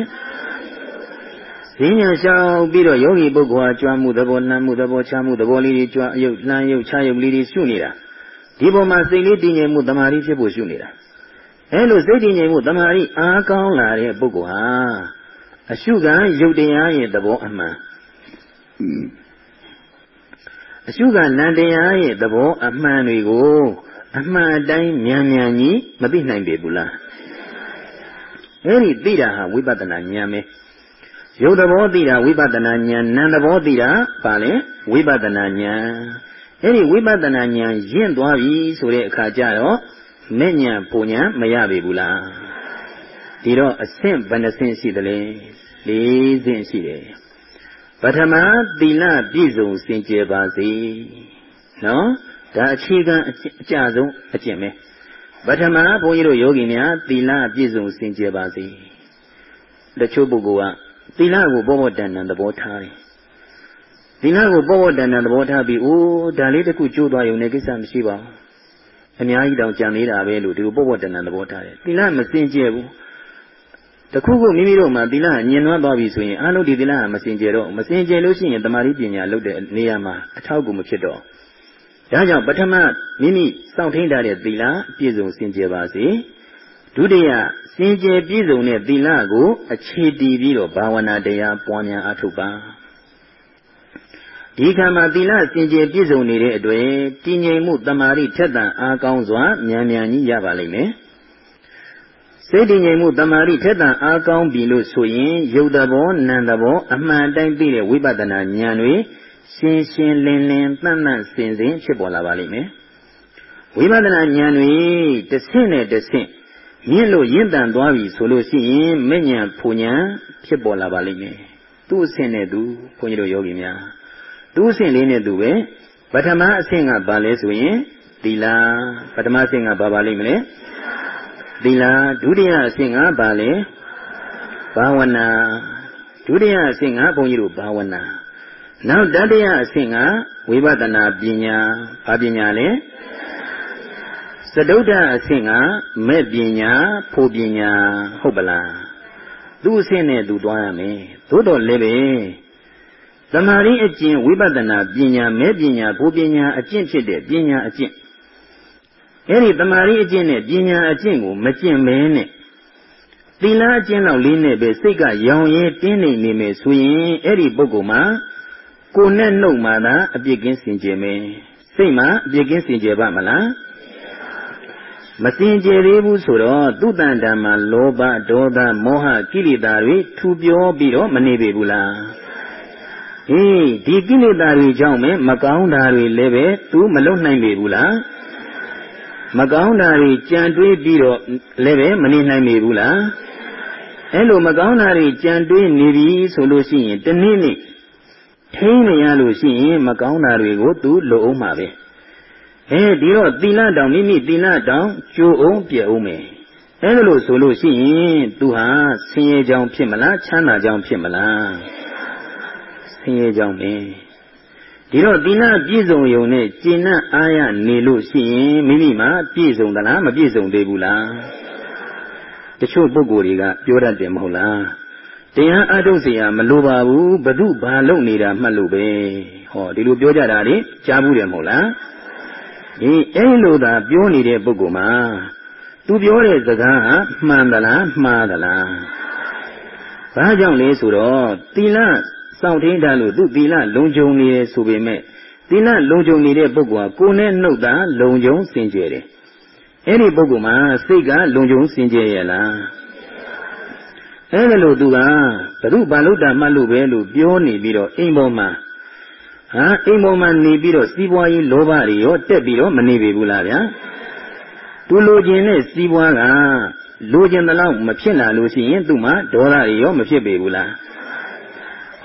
A: ဈဉ္ညာရှောင်ပြီးတော့ယောဂီပုဂ္ဂိုလ်ဟာကြွားမှုသဘောနှမ်းမှုသဘောချမှုသဘောလေးတွေကြွားအယုတ်လှမ်းယုတ်ချယုတ်လေးတွေရှုနေတာ ဒီပုံမှာစိတ်လေးတည်ငြိမ်မှုတမာရီဖြစ်ဖို့ရှုနေတာအဲလိုစိတ်တည်ငြိမ်မှုတမာရီအားကောင်းလာတဲ့ပုဂ္ဂိုလ်ဟာအရှုခံယုတ်တရားရဲ့သဘောအမှန်အရှုခံနန္တရားရဲ့သဘောအမှန်တွေကိုအမှန်အတိုင်းမြန်မြန်ကြီးမသိနိုင်ပေဘူးလားအဲ့ဒီသိတာဟာဝိပဿနာဉာဏ်ပဲရုပ်သဘောသိတာဝိပဿနာဉာဏ်နာမ်သဘောသိတာပါလေဝိပဿနာဉာဏ် အဲ့ဒီဝိပဿနာဉာဏ်ရင့်သွားပြီဆိုတဲ့အခါကျတော့မဲ့ဉာဏ်ပုံဉာဏ်မရပေဘူးလားဒီတော့အဆင့်ဘယ်နှဆင့်ရှိသလဲ၄ဆင့်ရှိတယ်ပထမသီလပြည့်စုံစင်ကြယ်ပါစေနော်ဒါအခြေခံအကျဆုံးအကျင့်ပဲပထမဘုန်းကြီးတို့ယောဂီများသီလပြည့်စုံစင်ကြယ်ပါစေတချို့ပုဂ္ဂိုလ်ကသီလကိုဘောဘောတန်တန်သဘောထားတယ် သီလကိုဘောဘောတန်တန်သဘောထားပြီးအိုးဒါလေးတခုကျိုးသွားရုံနဲ့ကိစ္စမရှိပါဘူးအများကြီးတောင်ကြံနေတာပဲလို့ဒီလိုဘောဘောတန်တန်သဘောထားတယ်သီလမစင်ကြယ်ဘူးတခုခုမိမိတို့မှာသီလညင်နွားသွားပြီဆိုရင်အားလုံးဒီသီလကမစင်ကြယ်တော့မစင်ကြယ်လို့ရှိရင်တမာတိပညာလုပ်တဲ့နေရာမှာအထောက်အကူမဖြစ်တော့ဒါကြောင့်ပထမမိမိစောင့်ထိန်ထားတဲ့သီလပြည့်စုံစင်ကြယ်ပါစေဒုတိယစင်ကြယ်ပြည့်စုံတဲ့သီလကို အခြေတည်ပြီးတော့ဘာဝနာတရားပွားများအားထုတ်ပါ ဒီခါမှာသီလစင်ကြယ်ပြည့်စုံနေတဲ့အတွက်တည်ငြိမ်မှုတမာတိထက်သန်အားကောင်းစွာမြန်မြန်ကြီးရပါလိမ့်မယ်စိတ်တည်ငြိမ်မှုတမာတိထက်သန်အားကောင်းပြီလို့ဆိုရင်ယုတ်တဘောနံတဘောအမှန်တိုင်းသိတဲ့ဝိပဿနာဉာဏ်တွေရှင်းရှင်းလင်းလင်းတန့်တန့်စင်စင်ဖြစ်ပေါ်လာပါလိမ့်မယ်ဝိပဿနာဉာဏ်တွေတစ်ဆင့်နဲ့တစ်ဆင့်မြင့်လို့ရင့်တန်သွားပြီဆိုလို့ရှိရင်မဉ္ဇဉ်ဖူဉ္ဇဉ်ဖြစ်ပေါ်လာပါလိမ့်မယ်သူ့အဆင့်နဲ့သူဘုန်းကြီးတို့ယောဂီများ သူ့အဆင့်လေးနဲ့သူပဲပထမအဆင့်ကဘာလဲဆိုရင်သီလပထမအဆင့်ကဘာပါလိမ့်မလဲသီလဒုတိယအဆင့်ကဘာလဲဘာဝနာဒုတိယအဆင့်ကဘုန်းကြီးတို့ဘာဝနာနောက်တတိယအဆင့်ကဝိပဿနာပညာဘာပညာလဲစတုဒ္ဓအဆင့်ကမဲ့ပညာဖို့ပညာဟုတ်ပလားသူ့အဆင့်နဲ့သူသွားရမယ်သို့တော်လည်းပဲ သမာဓိအကျင့်ဝိပဿနာပညာမဲ့ပညာဖို့ပညာအကျင့်ဖြစ်တဲ့ပညာအကျင့်အဲ့ဒီသမာဓိအကျင့်နဲ့ပညာအကျင့်ကိုမကျင့်မဲနဲ့သီလအကျင့်လောက်လေးနဲ့ပဲစိတ်ကရောင်ရဲတင်းနေနေမယ်ဆိုရင်အဲ့ဒီပုဂ္ဂိုလ်မှာကိုယ်နဲ့နှုတ်မှသာအပြစ်ကင်းစင်ကြယ်မယ်စိတ်မှာအပြစ်ကင်းစင်ကြယ်ပါမလားမစင်ကြယ်သေးဘူးဆိုတော့သူတန်တံမှာလောဘဒေါသမောဟကိလေသာတွေထူပြောပြီးတော့မနေပေဘူးလား ဟေးဒီကိလေသာတွေကြောင့်ပဲမကောင်းတာတွေလည်းပဲသူမလုံနိုင်ပေဘူးလားမကောင်းတာတွေကြံတွေးပြီးတော့လည်းပဲမနေနိုင်ပေဘူးလားအဲ့လိုမကောင်းတာတွေကြံတွေးနေပြီဆိုလို့ရှိရင်တနေ့နေ့ထိန်းနေရလို့ရှိရင်မကောင်းတာတွေကိုသူလိုအောင်မှာပဲအဲဒီတော့သီလတောင်မိမိသီလတောင်ကျိုးအောင်ပြည့်အောင်မယ်အဲဒါလို့ဆိုလို့ရှိရင်သူဟာဆင်းရဲကြောင်းဖြစ်မလားချမ်းသာကြောင်းဖြစ်မလားဆ င်းရဲကြောင်းပဲဒီတော့သီလပြည့်စုံရုံနဲ့ကျင့်နှံ့အားရနေလို့ရှိရင်မိမိမှာပြည့်စုံသလားမပြည့်စုံသေးဘူးလားတချို့ပုဂ္ဂိုလ်တွေကပြောတတ်တယ်မဟုတ်လားတရားအထုတ်เสียမလိုပါဘူးဘု து ဘာလုပ်နေတာမှတ်လို့ပဲဟောဒီလိုပြောကြတာလေကြားဘူးတယ်မဟုတ်လားဒီအဲ့လိုသာပြောနေတဲ့ပုဂ္ဂိုလ်မှာသူပြောတဲ့စကားဟာမှန်သလားမှားသလားဘာကြောင့်လဲဆိုတော့သီလ စောင့်ထင်းတာလို့သူသီလလုံခြုံနေတယ်ဆိုပေမဲ့သီလလုံခြုံနေတဲ့ပုဂ္ဂိုလ်ကကိုယ်နဲ့နှုတ်တာလုံခြုံစင်ကြယ်တယ်အဲ့ဒီပုဂ္ဂိုလ်မှာစိတ်ကလုံခြုံစင်ကြယ်ရဲ့လားအဲ့ဒါလို့သူကဘုရုဘာလုတ္တမှတ်လို့ပဲလို့ပြောနေပြီးတော့အိမ်ပေါ်မှာဟာအိမ်ပေါ်မှာနေပြီးတော့စီးပွားရေးလောဘတွေရောတက်ပြီးတော့မနေပေဘူးလားဗျာသူလိုချင်တဲ့စီးပွားကလိုချင်တဲ့လောက်မဖြစ်လာလို့ရှိရင်သူ့မှာဒေါသတွေရောမဖြစ်ပေဘူးလား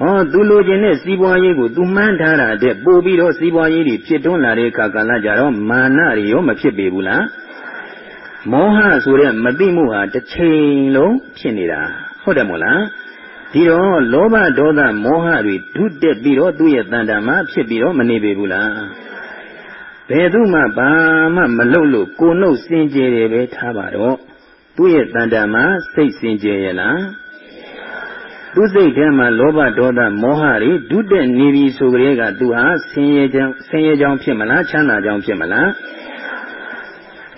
A: ဟောသူလိုချင်တဲ့စီးပွားရေးကိုသူမှန်းထားတာတဲ့ပို့ပြီးတော့စီးပွားရေးတွေဖြစ်တွန်းလာတဲ့အခါကာလကြတော့မာနတွေရောမဖြစ်ပေဘူးလားမောဟဆိုတဲ့မသိမှုဟာတစ်ချိန်လုံးဖြစ်နေတာဟုတ်တယ်မို့လားဒီတော့လောဘဒေါသမောဟတွေဓုတက်ပြီးတော့သူ့ရဲ့တန်တာမှာဖြစ်ပြီးတော့မနေပေဘူးလားဘယ်သူမှဘာမှမလုပ်လို့ကိုနှုတ်စင်ကြယ်တယ်ပဲထားပါတော့သူ့ရဲ့တန်တာမှာစိတ်စင်ကြယ်ရဲ့လား သူစိတ်ထဲမှာလောဘဒေါသမောဟတွေဒုတက်နေပြီဆိုကြတဲ့ကသူဟာဆင်းရဲကြောင်းဆင်းရဲကြောင်းဖြစ်မလားချမ်းသာကြောင်းဖြစ်မလား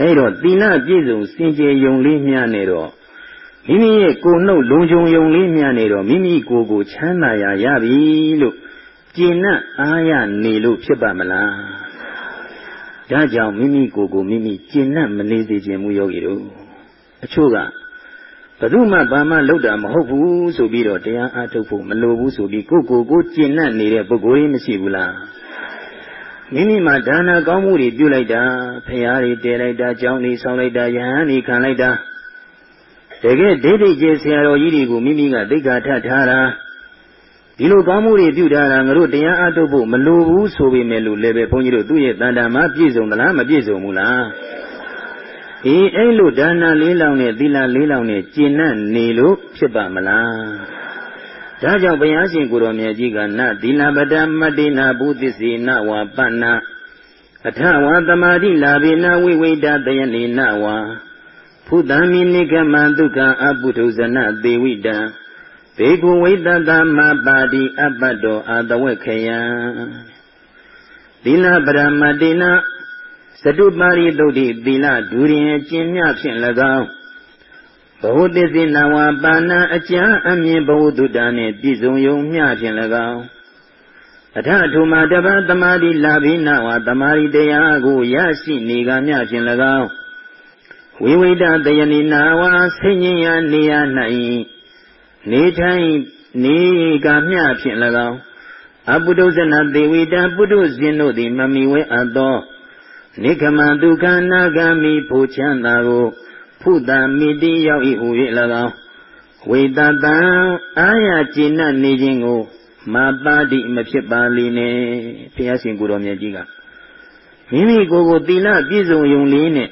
A: အဲ့တော့သီလပြည့်စုံစင်ကြယ်ယုံလေးမျှနေတော့မိမိရဲ့ကိုယ်နှုတ်လုံခြုံယုံလေးမျှနေတော့မိမိကိုယ်ကိုချမ်းသာရာရပြီလို့ကျင့်납အားရနေလို့ဖြစ်ပါမလားဒါကြောင့်မိမိကိုယ်ကိုမိမိကျင့်납မနေစေခြင်းမူယောဂီတို့အချို့ကဘယ် သူမှဘာမှလုပ်တာမဟုတ်ဘူးဆိုပြီးတော့တရားအားထုတ်ဖို့မလိုဘူးဆိုပြီးကိုယ့်ကိုယ်ကိုကျင့်납နေတဲ့ပုဂ္ဂိုလ်ကြီးမရှိဘူးလားမိမိမှာဒါနာကောင်းမှုတွေပြုလိုက်တာဖရာတွေတည်လိုက်တာကြောင်းတွေဆောင်းလိုက်တာယဟန်တွေခံလိုက်တာတကယ်ဒိဋ္ဌိကျေဆရာတော်ကြီးတွေကိုမိမိကသိက္ခာထထားတာဒီလိုကောင်းမှုတွေပြုထားတာငါတို့တရားအားထုတ်ဖို့မလိုဘူးဆိုပေမဲ့လို့လည်းပဲဘုန်းကြီးတို့သူ့ရဲ့တန်တာမှာပြည့်စုံသလားမပြည့်စုံဘူးလား အေးအဲ့လိုဒါနလေးလောင်နဲ့သီလလေးလောင်နဲ့ကျင့်납နေလို့ဖြစ်ပါမလားဒါကြောင့်ဘုရားရှင်ကိုတော်မြတ်ကြီးကနသီလပဒမတိနာဘုသစ္စေနဝါပဏအထဝါသမာတိလာဘေနဝိဝိတတယနေနဝါဖုတံမိနိကမဒုက္ခအပုထုဇနသေဝိတံဘေကုဝိတတမပါတိအပ္ပတောအာတဝက်ခယံသီလပရမတိနာ သတုပါရိသုတ်တိသီလဒူရင်ကျင့်မြဖြင့်၎င်းဘဝတစ္စိနဝပါဏအကျမ်းအမြင်ဘဝတုတ္တနှင့်ပြည့်စုံယုံမျှဖြင့်၎င်းအထထုမာတပသမာဓိလာဘိနဝသမာဓိတရားကိုရရှိနေကမျှဖြင့်၎င်းဝိဝိတတယနိနာဝဆင်ញင်ရနေရ၌နေထိုင်နေကမျှဖြင့်၎င်းအပုဒုဇနသေဝိတပုဒုဇဉ်တို့သည်မမီဝဲအပ်သော နိခမဒုက္ခနာဂာမိဖို့ချမ်းသာကိုဖုတံမိတိရောက်၏ဟူ၍၎င်းဝေတတံအာရကျေနပ်နေခြင်းကိုမပါတိမဖြစ်ပါလိနဲ့ဘုရားရှင်ကိုတော်မြတ်ကြီးကမိမိကိုယ်ကိုသီလပြည့်စုံယုံလေးနဲ့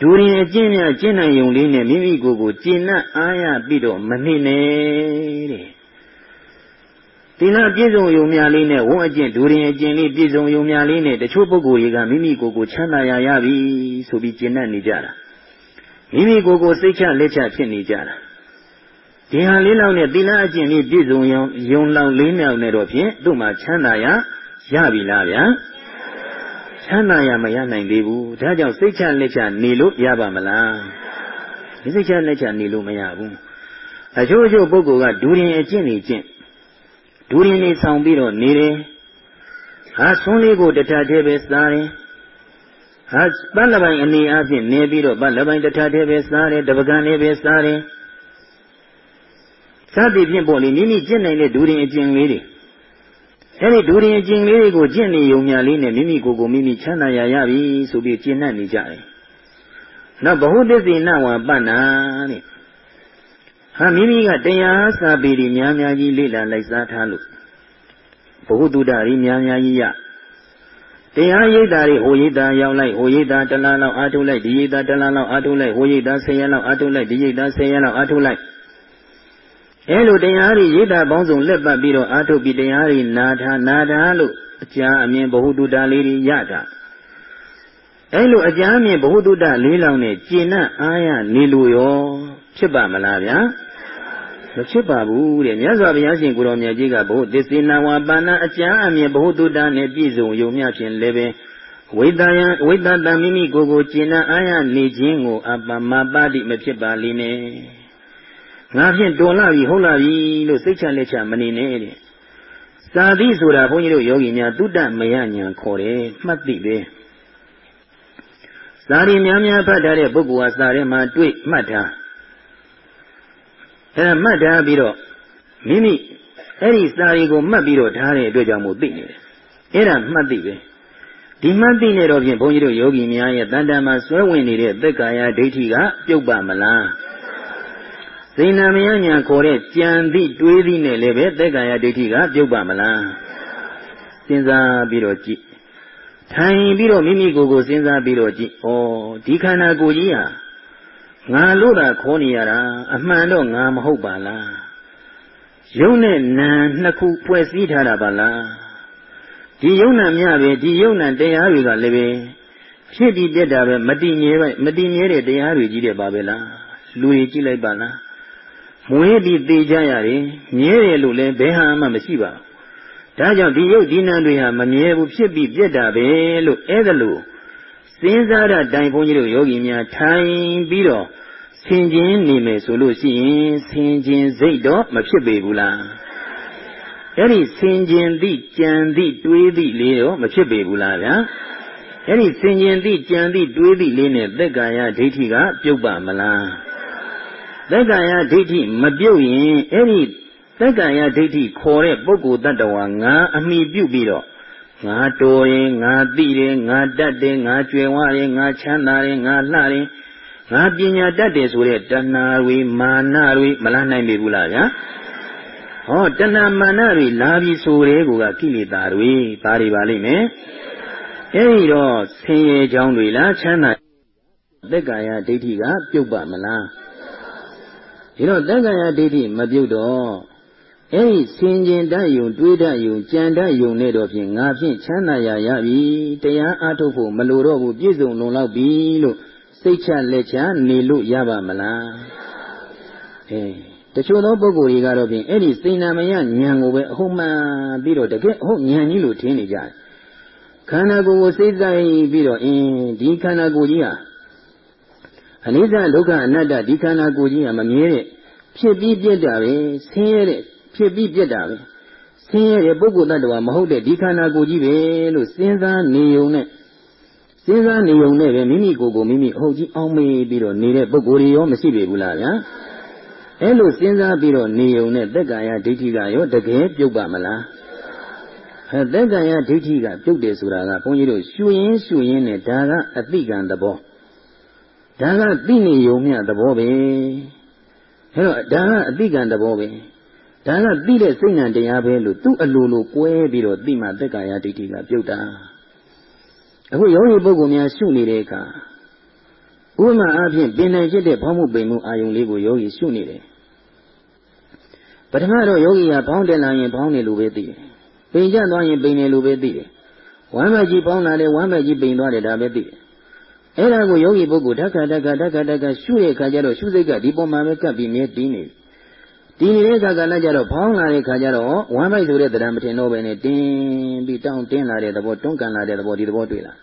A: ဒူရင်အကျင့်များကျင့်နိုင်ယုံလေးနဲ့မိမိကိုယ်ကိုကျေနပ်အားရပြီးတော့မနှိမ့်နဲ့တဲ့သီ လပြည့်စုံယုံများလေးနဲ့ဝန်းအကျင့်ဒူရင်အကျင့်လေးပြည့်စုံယုံများလေးနဲ့တချို့ပုဂ္ဂိုလ်တွေကမိမိကိုယ်ကိုချမ်းသာရရပြီဆိုပြီးကျေနပ်နေကြတာမိမိကိုယ်ကိုစိတ်ချလက်ချဖြစ်နေကြတာဒီဟာလေးလောက်နဲ့သီလအကျင့်လေးပြည့်စုံယုံယုံလောက်လေးမြောက်နေတော့ဖြင့်သူ့မှာချမ်းသာရရပြီလားဗျာချမ်းသာရမရနိုင်သေးဘူးဒါကြောင့်စိတ်ချလက်ချနေလို့ရပါမလားဒီစိတ်ချလက်ချနေလို့မရဘူးအချို့အချို့ပုဂ္ဂိုလ်ကဒူရင်အကျင့်နေကျင့် ဒူရင်နေဆောင်ပြီးတော့နေတယ်ဟာဆွန်းလေးကိုတထထဲပဲစားတယ်ဟာပတ်လပိုင်းအနေအချင်းနေပြီးတော့ပတ်လပိုင်းတထထဲပဲစားတယ်တပကံလေးပဲစားတယ်စသည်ဖြင့်ပေါ့လေမိမိကျင့်နိုင်တဲ့ဒူရင်အကျင့်လေးတွေအဲ့ဒီဒူရင်အကျင့်လေးတွေကိုကျင့်နေုံညာလေးနဲ့မိမိကိုယ်ကိုမိမိချမ်းသာရရပြီဆိုပြီးကျင့်တတ်နေကြတယ်နောက်ဘ ഹു သစ္စေနဝါပဏ္ဏတဲ့ ဟာမိမိကတရားစာပေတွေများများကြီးလေ့လာလိုက်စားထားလို့ဘုဟုတုဒ္ဒရီများများကြီးရတရားရိပ်တာတွေဟိုရိပ်တာရောက်လိုက်ဟိုရိပ်တာတလားလောက်အားထုတ်လိုက်ဒီရိပ်တာတလားလောက်အားထုတ်လိုက်ဟိုရိပ်တာဆယ်ရလောက်အားထုတ်လိုက်ဒီရိပ်တာဆယ်ရလောက်အားထုတ်လိုက်အဲလိုတရားတွေရိပ်တာပေါင်းစုံလက်ပတ်ပြီးတော့အားထုတ်ပြီးတရားတွေနာထားနာထားလို့အကြာအမြင်ဘ ഹു တုဒ္ဒလေးတွေရတာအဲလိုအကြာအမြင်ဘ ഹു တုဒ္ဒလေးလောင်နဲ့ကျင့်နှံ့အားရနေလို့ရော ဖြစ်ပါမလားဗျာမဖြစ်ပါဘူးတဲ့မြတ်စွာဘုရားရှင်ကိုတော်မြတ်ကြီးကဘုသစ္စေနဝါပါဏအကျမ်းအမြင်ဘုတုတ္တနဲ့ပြည့်စုံယုံမြဖြင့်လည်းပင်ဝိတယံဝိတတမိမိကိုယ်ကိုကျင့်နာအားရနေခြင်းကိုအပမပါတိမဖြစ်ပါလိမ့်နဲ့ငါဖြင့်တော်လာပြီဟုတ်လာပြီလို့စိတ်ချလက်ချမနေနဲ့တဲ့သာတိဆိုတာဘုန်းကြီးတို့ယောဂီများတုတ္တမယညာခေါ်တယ်မှတ်သိပဲစာရီများများဖတ်ထားတဲ့ပုဂ္ဂိုလ်ဟာစာထဲမှာတွေ့မှတ်ထား အဲမှတ်ထားပြီးတော့မိမိအဲ့ဒီစာရီကိုမှတ်ပြီးတော့ထားတဲ့အတွက်ကြောင့်မို့သိနေတယ်အဲ့ဒါမှတ်သိပဲဒီမှတ်သိနေတော့ဖြင့်ဘုန်းကြီးတို့ယောဂီများရဲ့တန်တန်မှာဆွဲဝင်နေတဲ့သက်ကာယဒိဋ္ဌိကပြုတ်ပါမလားစိဏမယညာခေါ်တဲ့ကြံသည့်တွေးသည့်နဲ့လည်းပဲသက်ကာယဒိဋ္ဌိကပြုတ်ပါမလားစဉ်းစားပြီးတော့ကြည့်ထိုင်ပြီးတော့မိမိကိုယ်ကိုစဉ်းစားပြီးတော့ကြည့်ဩဒီခန္ဓာကိုယ်ကြီးဟာ ငါလို့တာခေါ်နေရတာအမှန်တော့ငါမဟုတ်ပါလားယုံနဲ့နာနှစ်ခုဖွဲ့စည်းထားတာပါလားဒီယုံနာမြပဲဒီယုံနာတရားတွေကလည်းပဲဖြစ်ပြီးပြက်တာပဲမတည်မြဲပဲမတည်မြဲတဲ့တရားတွေကြီးတဲ့ပါပဲလားလူတွေကြည့်လိုက်ပါလားမွေးပြီးသေကြရတယ်မြဲတယ်လို့လည်းဘယ်ဟာမှမရှိပါဒါကြောင့်ဒီရုပ်ဒီနာတွေဟာမမြဲဘူးဖြစ်ပြီးပြက်တာပဲလို့အဲ့ဒါလို့ စဉ်းစားတဲ့တိုင်ဘုန်းကြီးတို့ယောဂီများထိုင်ပြီးတော့ဆင်ခြင်နေမယ်ဆိုလို့ရှိရင်ဆင်ခြင်စိတ်တော့မဖြစ်ပေဘူးလားအဲ့ဒီဆင်ခြင်သည့်ကြံသည့်တွေးသည့်လေးရောမဖြစ်ပေဘူးလားဗျာအဲ့ဒီဆင်ခြင်သည့်ကြံသည့်တွေးသည့်လေးနဲ့သက်ကာယဒိဋ္ဌိကပြုတ်ပါမလားသက်ကာယဒိဋ္ဌိမပြုတ်ရင်အဲ့ဒီသက်ကာယဒိဋ္ဌိခေါ်တဲ့ပုဂ္ဂိုလ်တ attva ငါအမိပြုတ်ပြီးတော့ ငါတော်ရင်ငါသိတယ်ငါတတ်တယ်ငါကြွယ်ဝတယ်ငါချမ်းသာတယ်ငါလှတယ်ငါပညာတတ်တယ်ဆိုတဲ့တဏှာတွေမာနတွေမလားနိုင်ပြီဘူးလားဗျာဟောတဏှာမာနတွေလာပြီဆိုတဲ့ကူကကိလေသာတွေပါတွေပါလိမ့်မယ်အဲဒီတော့ဆင်းရဲကြောင်းတွေလားချမ်းသာသက်ကာယဒိဋ္ဌိကပြုတ်ပါမလားဒီတော့သက်ကာယဒိဋ္ဌိမပြုတ်တော့ အဲ့ဒီဆင်ကျင်တတ်ယုံတွေးတတ်ယုံကြံတတ်ယုံနဲ့တော့ဖြင့်ငါဖြင့်ချမ်းသာရရပြီတရားအားထုတ်ဖို့မလိုတော့ဘူးပြည့်စုံလုံလောက်ပြီလို့စိတ်ချလက်ချနေလို့ရပါမလားအဲတချို့သောပုဂ္ဂိုလ်တွေကတော့ဖြင့်အဲ့ဒီစိဏမယဉာဏ်ကိုပဲအဟုတ်မှန်ပြီးတော့တကယ်အဟုတ်ဉာဏ်ကြီးလို့ထင်နေကြတယ်ခန္ဓာကိုယ်ကိုစိတ်ဆိုင်ပြီးတော့အင်းဒီခန္ဓာကိုယ်ကြီးဟာအနိစ္စဒုက္ခအနတ္တဒီခန္ဓာကိုယ်ကြီးဟာမမြဲတဲ့ဖြစ်ပြီးပြက်တာပဲဆင်းရဲတဲ့ ဖြစ်ပြီးပြက်တာပဲဆင်းရဲတဲ့ပုဂ္ဂိုလ်တ attva မဟုတ်တဲ့ဒီခန္ဓာကိုယ်ကြီးပဲလို့စဉ်းစားနေုံနဲ့စဉ်းစားနေုံနဲ့ပဲမိမိကိုယ်ကိုမိမိအဟုတ်ကြီးအောင်းမေးပြီးတော့နေတဲ့ပုဂ္ဂိုလ်တွေရောမရှိပေဘူးလားဗျာအဲ့လိုစဉ်းစားပြီးတော့နေုံနဲ့သက်ကာယဒိဋ္ဌိကရောတကယ်ပြုတ်ပါမလားအဲသက်ကာယဒိဋ္ဌိကပြုတ်တယ်ဆိုတာကဘုန်းကြီးတို့ရှူရင်းရှူရင်းနဲ့ဒါကအတိကံသဘောဒါကသိနေုံမြသဘောပဲအဲ့တော့ဒါကအတိကံသဘောပဲ ဒါကသိတဲ့စိတ်ဉာဏ်တရားပဲလို့သူ့အလိုလိုကွဲပြီးတော့သိမှသက်ကာယဒိဋ္ဌိကပြုတ်တာအခုယောဂီပုဂ္ဂိုလ်များရှုနေတဲ့အခါဥပမာအားဖြင့်ပင်နိုင်ဖြစ်တဲ့ဘောင်းမှုပိန်မှုအာယုံလေးကိုယောဂီရှုနေတယ်ပထမတော့ယောဂီကဘောင်းတက်လာရင်ဘောင်းနေလို့ပဲသိတယ်ပိန်ကျသွားရင်ပိန်နေလို့ပဲသိတယ်ဝမ်းမကြီးဘောင်းလာတယ်ဝမ်းမကြီးပိန်သွားတယ်ဒါပဲသိတယ်အဲ့ဒါကိုယောဂီပုဂ္ဂိုလ်ဓက္ခဓက္ခဓက္ခဓက္ခရှုတဲ့အခါကျတော့ရှုစိတ်ကဒီပုံမှာပဲကပ်ပြီးမြဲတည်နေတယ် ဒီနေတဲ့အခါကလည်းကြတော့ဖောင်းလာတဲ့အခါကျတော့ဝမ်းပိုက်ဆိုတဲ့တရားမထင်တော့ပဲနဲ့တင်းပြီးတောင်းတင်းလာတဲ့သဘောတွန်းကန်လာတဲ့သဘောဒီသဘောတွေ့လာ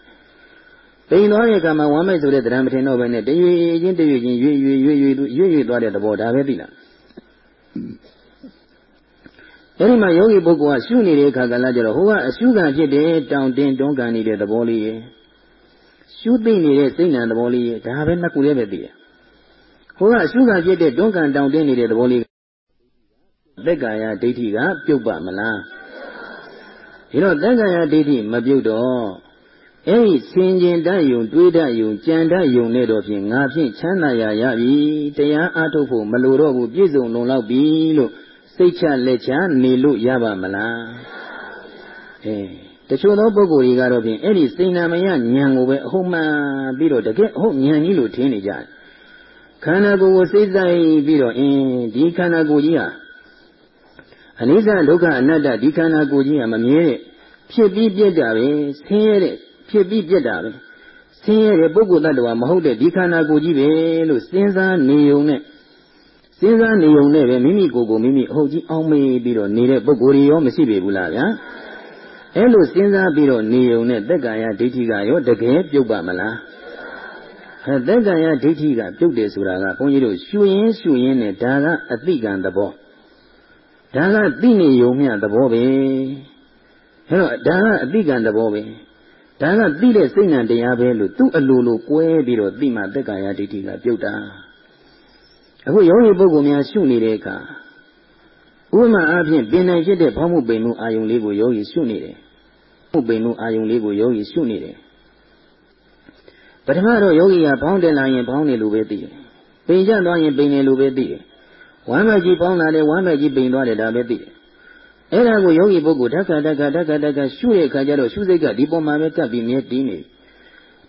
A: ပိန်သွားတဲ့အခါမှာဝမ်းပိုက်ဆိုတဲ့တရားမထင်တော့ပဲနဲ့တရွေချင်းတရွေချင်းရွေ့ရွေ့ရွေ့ရွေ့ရွေ့ရွေ့သွားတဲ့သဘောဒါပဲသိလားအဲဒီမှာယောဂီပုဂ္ဂိုလ်ကရှုနေတဲ့အခါကလည်းကြတော့ဟိုကအရှုခံဖြစ်တဲ့တောင်းတင်းတွန်းကန်နေတဲ့သဘောလေးရဲ့ရှုသိနေတဲ့စိတ်နံသဘောလေးရဲ့ဒါပဲနှစ်ခုလေးပဲသိတယ်ဟိုကအရှုခံဖြစ်တဲ့တွန်းကန်တောင်းတင်းနေတဲ့သဘောလေး သက်ကာယဒိဋ္ဌိကပြုတ်ပါမလားဒီတော့သက်ကာယဒိဋ္ဌိမပြုတ်တော့အဲ့ဒီဆင်ကျင်တတ်ယုံတွေးတတ်ယုံကြံတတ်ယုံနဲ့တော့ဖြင့်ငါဖြင့်ချမ်းသာရရပြီတရားအားထုတ်ဖို့မလိုတော့ဘူးပြည့်စုံလုံလောက်ပြီလို့စိတ်ချလက်ချနေလို့ရပါမလားအဲတချို့သောပုဂ္ဂိုလ်တွေကတော့ဖြင့်အဲ့ဒီစိဏမယဉာဏ်ကိုပဲအဟုတ်မှန်ပြီးတော့တကယ်အဟုတ်ဉာဏ်ကြီးလို့ထင်နေကြတယ်ခန္ဓာကိုယ်ကိုစိတ်ဆိုင်ပြီးတော့အင်းဒီခန္ဓာကိုယ်ကြီးဟာ အနိစ္စဒုက္ခအနတ္တဒီခန္ဓာကိုယ်ကြီးကမမြဲတဲ့ဖြစ်ပြီးပြက်တာပဲဆင်းရဲတဲ့ဖြစ်ပြီးပြက်တာပဲဆင်းရဲတဲ့ပုဂ္ဂိုလ်တ attva မဟုတ်တဲ့ဒီခန္ဓာကိုယ်ကြီးပဲလို့စဉ်းစားနေုံနဲ့စဉ်းစားနေုံနဲ့ပဲမိမိကိုယ်ကိုမိမိအဟုတ်ကြီးအောင်းမေးပြီးတော့နေတဲ့ပုဂ္ဂိုလ်ရောမရှိပေဘူးလားဗျာအဲ့လိုစဉ်းစားပြီးတော့နေုံနဲ့သက်ကာယဒိဋ္ဌိကရောတကယ်ပြုတ်ပါမလားအဲသက်ကာယဒိဋ္ဌိကပြုတ်တယ်ဆိုတာကဘုန်းကြီးတို့ရှူရင်းရှူရင်းနဲ့ဒါကအတိကံသဘော ဒါကသိနေုံမြသဘောပဲအဲတော့ဒါကအတိကံသဘောပဲဒါကသိတဲ့စိတ်ဉာဏ်တရားပဲလို့သူ့အလိုလိုကွဲပြီးတော့သိမှသက်ကာယဒိဋ္ဌိကပြုတ်တာအခုယောဂီပုဂ္ဂိုလ်များရှုနေတဲ့အခါဥပမာအားဖြင့်ပင်နိုင်ဖြစ်တဲ့ဘောင်းမှုပိန်မှုအာယုံလေးကိုယောဂီရှုနေတယ်မှုပိန်မှုအာယုံလေးကိုယောဂီရှုနေတယ်ပထမတော့ယောဂီကဘောင်းတက်လာရင်ဘောင်းနေလို့ပဲသိတယ်ပိန်ကျသွားရင်ပိန်နေလို့ပဲသိတယ် ဝမ်းမကြီးပေါင်းလာတယ်ဝမ်းမကြီးပိန်သွားတယ်ဒါပဲသိတယ်အဲ့ဒါကိုယောဂီပုဂ္ဂိုလ်ဓက္ခဓက္ခဓက္ခဓက္ခရှုတဲ့အခါကျတော့ရှုစိတ်ကဒီပုံမှာပဲကပ်ပြီးမြဲတည်နေ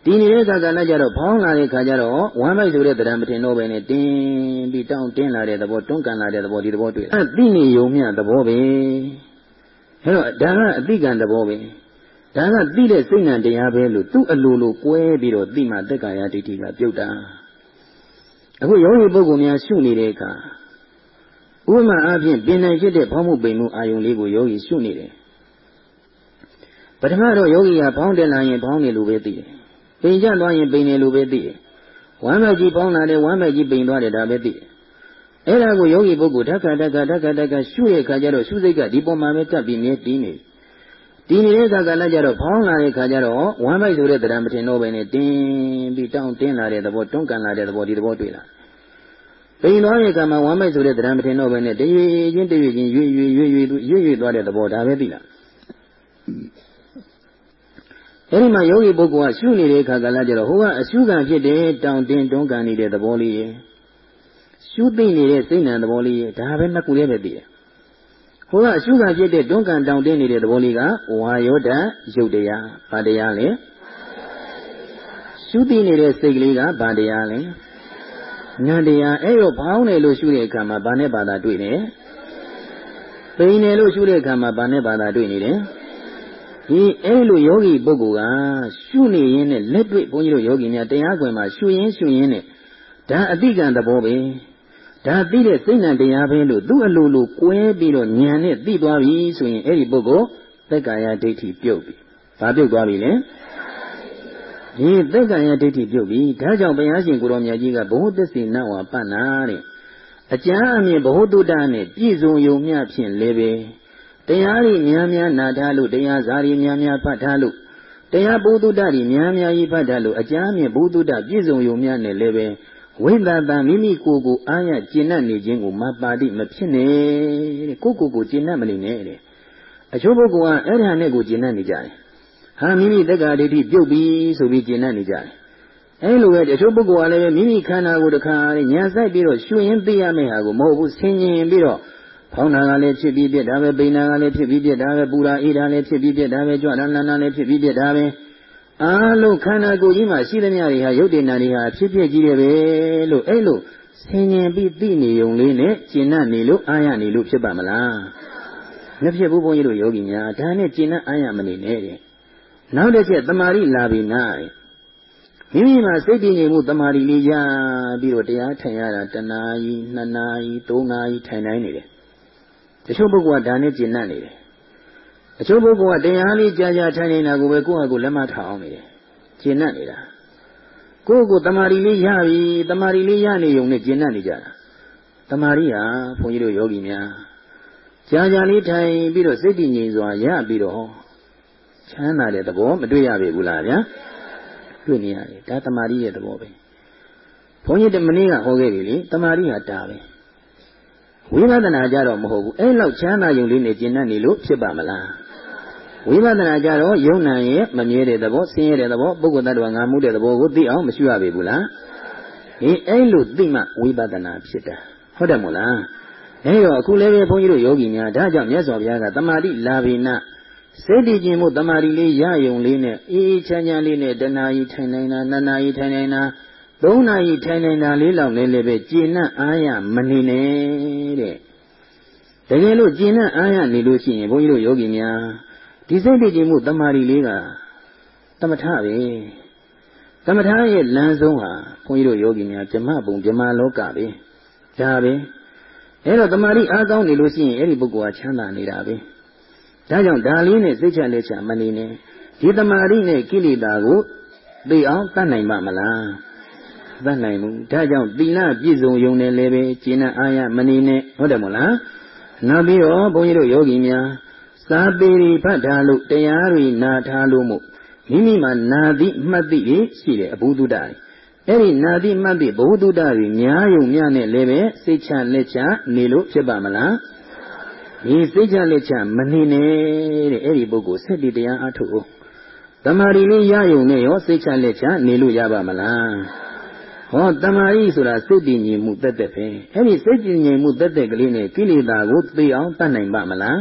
A: တည်နေတဲ့အခါကလည်းကြတော့ဖောင်းလာတဲ့အခါကျတော့ဝမ်းမိုက်ဆိုတဲ့တရားမတင်တော့ပဲနဲ့တင်းပြီးတောင်းတင်းလာတဲ့သဘောတွန်းကန်လာတဲ့သဘောဒီသဘောတွေ့အဲ့သိနေုံမြသဘောပဲအဲ့တော့ဒါကအတိကံသဘောပဲဒါကသိတဲ့စိတ်နှံတရားပဲလို့သူ့အလိုလိုကွဲပြီးတော့သိမှတက္ကာယဒိဋ္ဌိကပြုတ်တာအခုယောဂီပုဂ္ဂိုလ်များရှုနေတဲ့အခါ ဥပမာအားဖြင့်ပင်နိုင်ဖြစ်တဲ့ဖောင်းမှုပိန်မှုအာယုံလေးကိုယောဂီရှုနေတယ်ပထမတော့ယောဂီကဖောင်းတယ်လာရင်ဖောင်းတယ်လို့ပဲသိတယ်ပိန်ကျသွားရင်ပိန်တယ်လို့ပဲသိတယ်ဝမ်းမဲ့ကြီးဖောင်းလာတယ်ဝမ်းမဲ့ကြီးပိန်သွားတယ်ဒါပဲသိတယ်အဲ့ဒါကိုယောဂီပုဂ္ဂိုလ်ဓက္ခဓက္ခဓက္ခဓက္ခရှုရဲ့ခါကျတော့ရှုစိတ်ကဒီပုံမှာပဲတက်ပြီးမြဲတည်နေတည်နေတဲ့အခါကလည်းကြတော့ဖောင်းလာတဲ့ခါကျတော့ဝမ်းမိုက်ဆိုတဲ့တရားမထင်တော့ဘဲနဲ့တင်းပြီးတောင်းတင်းလာတဲ့သဘောတွန်းကန်လာတဲ့သဘောဒီသဘောတွေ့လာ ပိန်သွားတဲ့အခါမှာဝမ်းမိုက်ဆိုတဲ့တရားမထင်တော့ဘဲနဲ့တရွေချင်းတရွေချင်းရွေ့ရွေ့ရွေ့ရွေ့ရွေ့ရွေ့သွားတဲ့သဘောဒါပဲသိလားအဲဒီမှာယောဂီပုဂ္ဂိုလ်ကရှုနေတဲ့အခါကလည်းကြတော့ဟိုကအရှုခံဖြစ်တဲ့တောင်းတင်းတွန်းကန်နေတဲ့သဘောလေးရဲ့ရှုသိနေတဲ့စိတ်နံသဘောလေးဒါပဲနှစ်ခုလေးပဲသိတယ်။ဟိုကအရှုခံဖြစ်တဲ့တွန်းကန်တောင်တင်းနေတဲ့သဘောလေးကဝါယောဓာတ်ရုပ်တရားဘာတရားလဲ။ရှုသိနေတဲ့စိတ်ကလေးကဘာတရားလဲ။ ဉာဏ်တရားအဲ့ရောဘောင်းတယ်လို့ရှုတဲ့အခါမှာဘာနဲ့ဘာသာတွေ့နေ။ပိန်တယ်လို့ရှုတဲ့အခါမှာဘာနဲ့ဘာသာတွေ့နေတယ်။ဒီအဲ့လိုယောဂီပုဂ္ဂိုလ်ကရှုနေရင်းနဲ့လက်တွေ့ဘုန်းကြီးတို့ယောဂီများတရားကွယ်မှာရှုရင်းရှုရင်းနဲ့ဒါအတိကံသဘောပဲဒါသိတဲ့စိတ်နှံတရားပဲလို့သူ့အလိုလိုကွဲပြီးတော့ဉာဏ်နဲ့သိသွားပြီဆိုရင်အဲ့ဒီပုဂ္ဂိုလ်သက်ကာယဒိဋ္ဌိပြုတ်ပြီ။ဘာပြုတ်သွားပြီလဲ။ ဒီသက်ကာယဒိဋ္ဌိပြုတ်ပြီ။ဒါကြောင့်ဘုရားရှင်ကိုရောမြတ်ကြီးကဘုဟုသစ္စေနဝါပဏ္ဏတဲ့အကျမ်းအမြင်ဘ ਹੁ တုတ္တနဲ့ပြည့်စုံယုံမျှဖြင့်လည်းပဲတရားဤများများနာထားလို့တရားဇာရီများများဖတ်ထားလို့တရားဘုသူတ္တဤများများကြီးဖတ်ထားလို့အကျမ်းအမြင်ဘုသူတ္တပြည့်စုံယုံမျှနဲ့လည်းပဲဝိသတံမိမိကိုယ်ကိုအားရကျင့်တတ်နေခြင်းကိုမပါတိမဖြစ်နဲ့တဲ့ကိုယ်ကိုယ်ကိုကျင့်တတ်မနေနဲ့တဲ့အချို့ပုဂ္ဂိုလ်ကအဲ့ဒါနဲ့ကိုကျင့်တတ်နေကြတယ် ဟာမိမိတက္ကဒိဋ္ဌိပြုတ်ပြီဆိုပြီးကျင့်တတ်နေကြတယ်အဲ့လိုပဲတချို့ပုဂ္ဂိုလ်ကလည်းမိမိခန္ဓာကိုယ်တစ်ခါညာဆိုင်ပြီးတော့ရှုရင်သိရမယ့်ဟာကိုမဟုတ်ဘူးဆင်ញင်ပြီးတော့ဖောင်းတာကလည်းဖြစ်ပြီးပြက်ဒါပဲပိန်တာကလည်းဖြစ်ပြီးပြက်ဒါပဲပူတာအေးတာလည်းဖြစ်ပြီးပြက်ဒါပဲကြွတာလန်းတာလည်းဖြစ်ပြီးပြက်ဒါပဲအားလုံးခန္ဓာကိုယ်ကြီးမှာရှိသမျှတွေဟာရုပ်တည်နာတွေဟာဖြစ်ဖြစ်ကြီးတယ်ပဲလို့အဲ့လိုဆင်ញင်ပြီးသိနေုံလေးနဲ့ကျင့်တ်နေလို့အားရနေလို့ဖြစ်ပါမလားမဖြစ်ဘူးဘုန်းကြီးတို့ယောဂီများဒါနဲ့ကျင့်တ်အားရမနေနဲ့တဲ့ နောက်တစ်ချက်တမာရီလာပြီနာမိမိမှာစိတ်တည်ငြိမ်မှုတမာရီလေးရပြီးတော့တရားထိုင်ရတာတနာရီနှစ်နာရီသုံးနာရီထိုင်နိုင်နေတယ်တချို့ပုဂ္ဂိုလ်ကဒါနဲ့ကျင့်တ်နေတယ်အချို့ပုဂ္ဂိုလ်ကတရားလေးကြာကြာထိုင်နေတာကိုပဲကိုယ့်ဟာကိုယ်လက်မထောင်အောင်နေတယ်ကျင့်တတ်နေတာကိုယ့်ကိုယ်တမာရီလေးရပြီတမာရီလေးရနေုံနဲ့ကျင့်တတ်နေကြတာတမာရီဟာဘုန်းကြီးတို့ယောဂီများကြာကြာလေးထိုင်ပြီးတော့စိတ်တည်ငြိမ်စွာရပြီးတော့ ချမ်းသာတဲ့သဘောမတွေ့ရပြီဘူးလားဗျာတွေ့နေရတယ်ဒါတမာရီရဲ့သဘောပဲဘုန်းကြီးတမနေ့ကဟောခဲ့ပြီလေတမာရီဟာဒါပဲဝိပဿနာကြတော့မဟုတ်ဘူးအဲ့လောက်ချမ်းသာယုံလေးနဲ့ကျင့်တတ်နေလို့ဖြစ်ပါမလားဝိပဿနာကြတော့ယုံနာရဲ့မမြဲတဲ့သဘောဆင်းရဲတဲ့သဘောပုဂ္ဂိုလ်တ attva ငါမှုတဲ့သဘောကိုသိအောင်မရှိရပေဘူးလားဟင်အဲ့လိုသိမှဝိပဿနာဖြစ်တာဟုတ်တယ်မို့လားအဲတော့အခုလည်းပဲဘုန်းကြီးတို့ယောဂီများဒါကြောင့်မြတ်စွာဘုရားကတမာတိလာဘိန စိတ်တည်ခြင်းမှုတမာတိလေးရယုံလေးနဲ့အေးအေးချမ်းချမ်းလေးနဲ့တဏှာကြီးထိုင်နိုင်တာနှစ်နာရီထိုင်နိုင်တာသုံးနာရီထိုင်နိုင်တာလေးလောက်နဲ့လည်းပဲကျင့်နဲ့အားရမနေနဲ့တဲ့တကယ်လို့ကျင့်နဲ့အားရနေလို့ရှိရင်ဘုန်းကြီးတို့ယောဂီများဒီစိတ်တည်ခြင်းမှုတမာရီလေးကတမထပဲတမထရဲ့လမ်းဆုံးဟာဘုန်းကြီးတို့ယောဂီများဗြဟ္မဘုံဗြဟ္မလောကပဲဒါပဲအဲ့တော့တမာရီအားကောင်းနေလို့ရှိရင်အဲ့ဒီပုဂ္ဂိုလ်ဟာချမ်းသာနေတာပဲ ဒါကြောင့်ဒါလေးနဲ့စိတ်ချလက်ချမနေနဲ့ဒီတမာရီနဲ့ကိလေသာကိုသိအောင်တတ်နိုင်ပါမလားတတ်နိုင်ဘူးဒါကြောင့်သီလပြည့်စုံယုံတယ်လည်းပဲကျင့်အာရမနေနဲ့ဟုတ်တယ်မို့လားနောက်ပြီးတော့ဘုန်းကြီးတို့ယောဂီများစာပေတွေဖတ်ထားလို့တရားတွေနာထားလို့မို့မိမိမှာနာသည့်မှတ်သည့်ရှိတယ်အဘုဒ္ဓတာအဲ့ဒီနာသည့်မှတ်သည့်ဘုဒ္ဓတာတွေများယုံများနဲ့လည်းပဲစိတ်ချလက်ချနေလို့ဖြစ်ပါမလား ဒီစိတ်ချလက်ချမနေနဲ့တဲ့အဲ့ဒီပုဂ္ဂိုလ်စက်တီတရားအထုပ်တမာရီလေးရယုံနဲ့ရောစိတ်ချလက်ချနေလို့ရပါမလားဟောတမာရီဆိုတာစိတ်တည်ငြိမ်မှုတက်တက်ပဲအဲ့ဒီစိတ်တည်ငြိမ်မှုတက်တက်ကလေးနဲ့ကိလေသာကိုသိအောင်တတ်နိုင်ပါမလား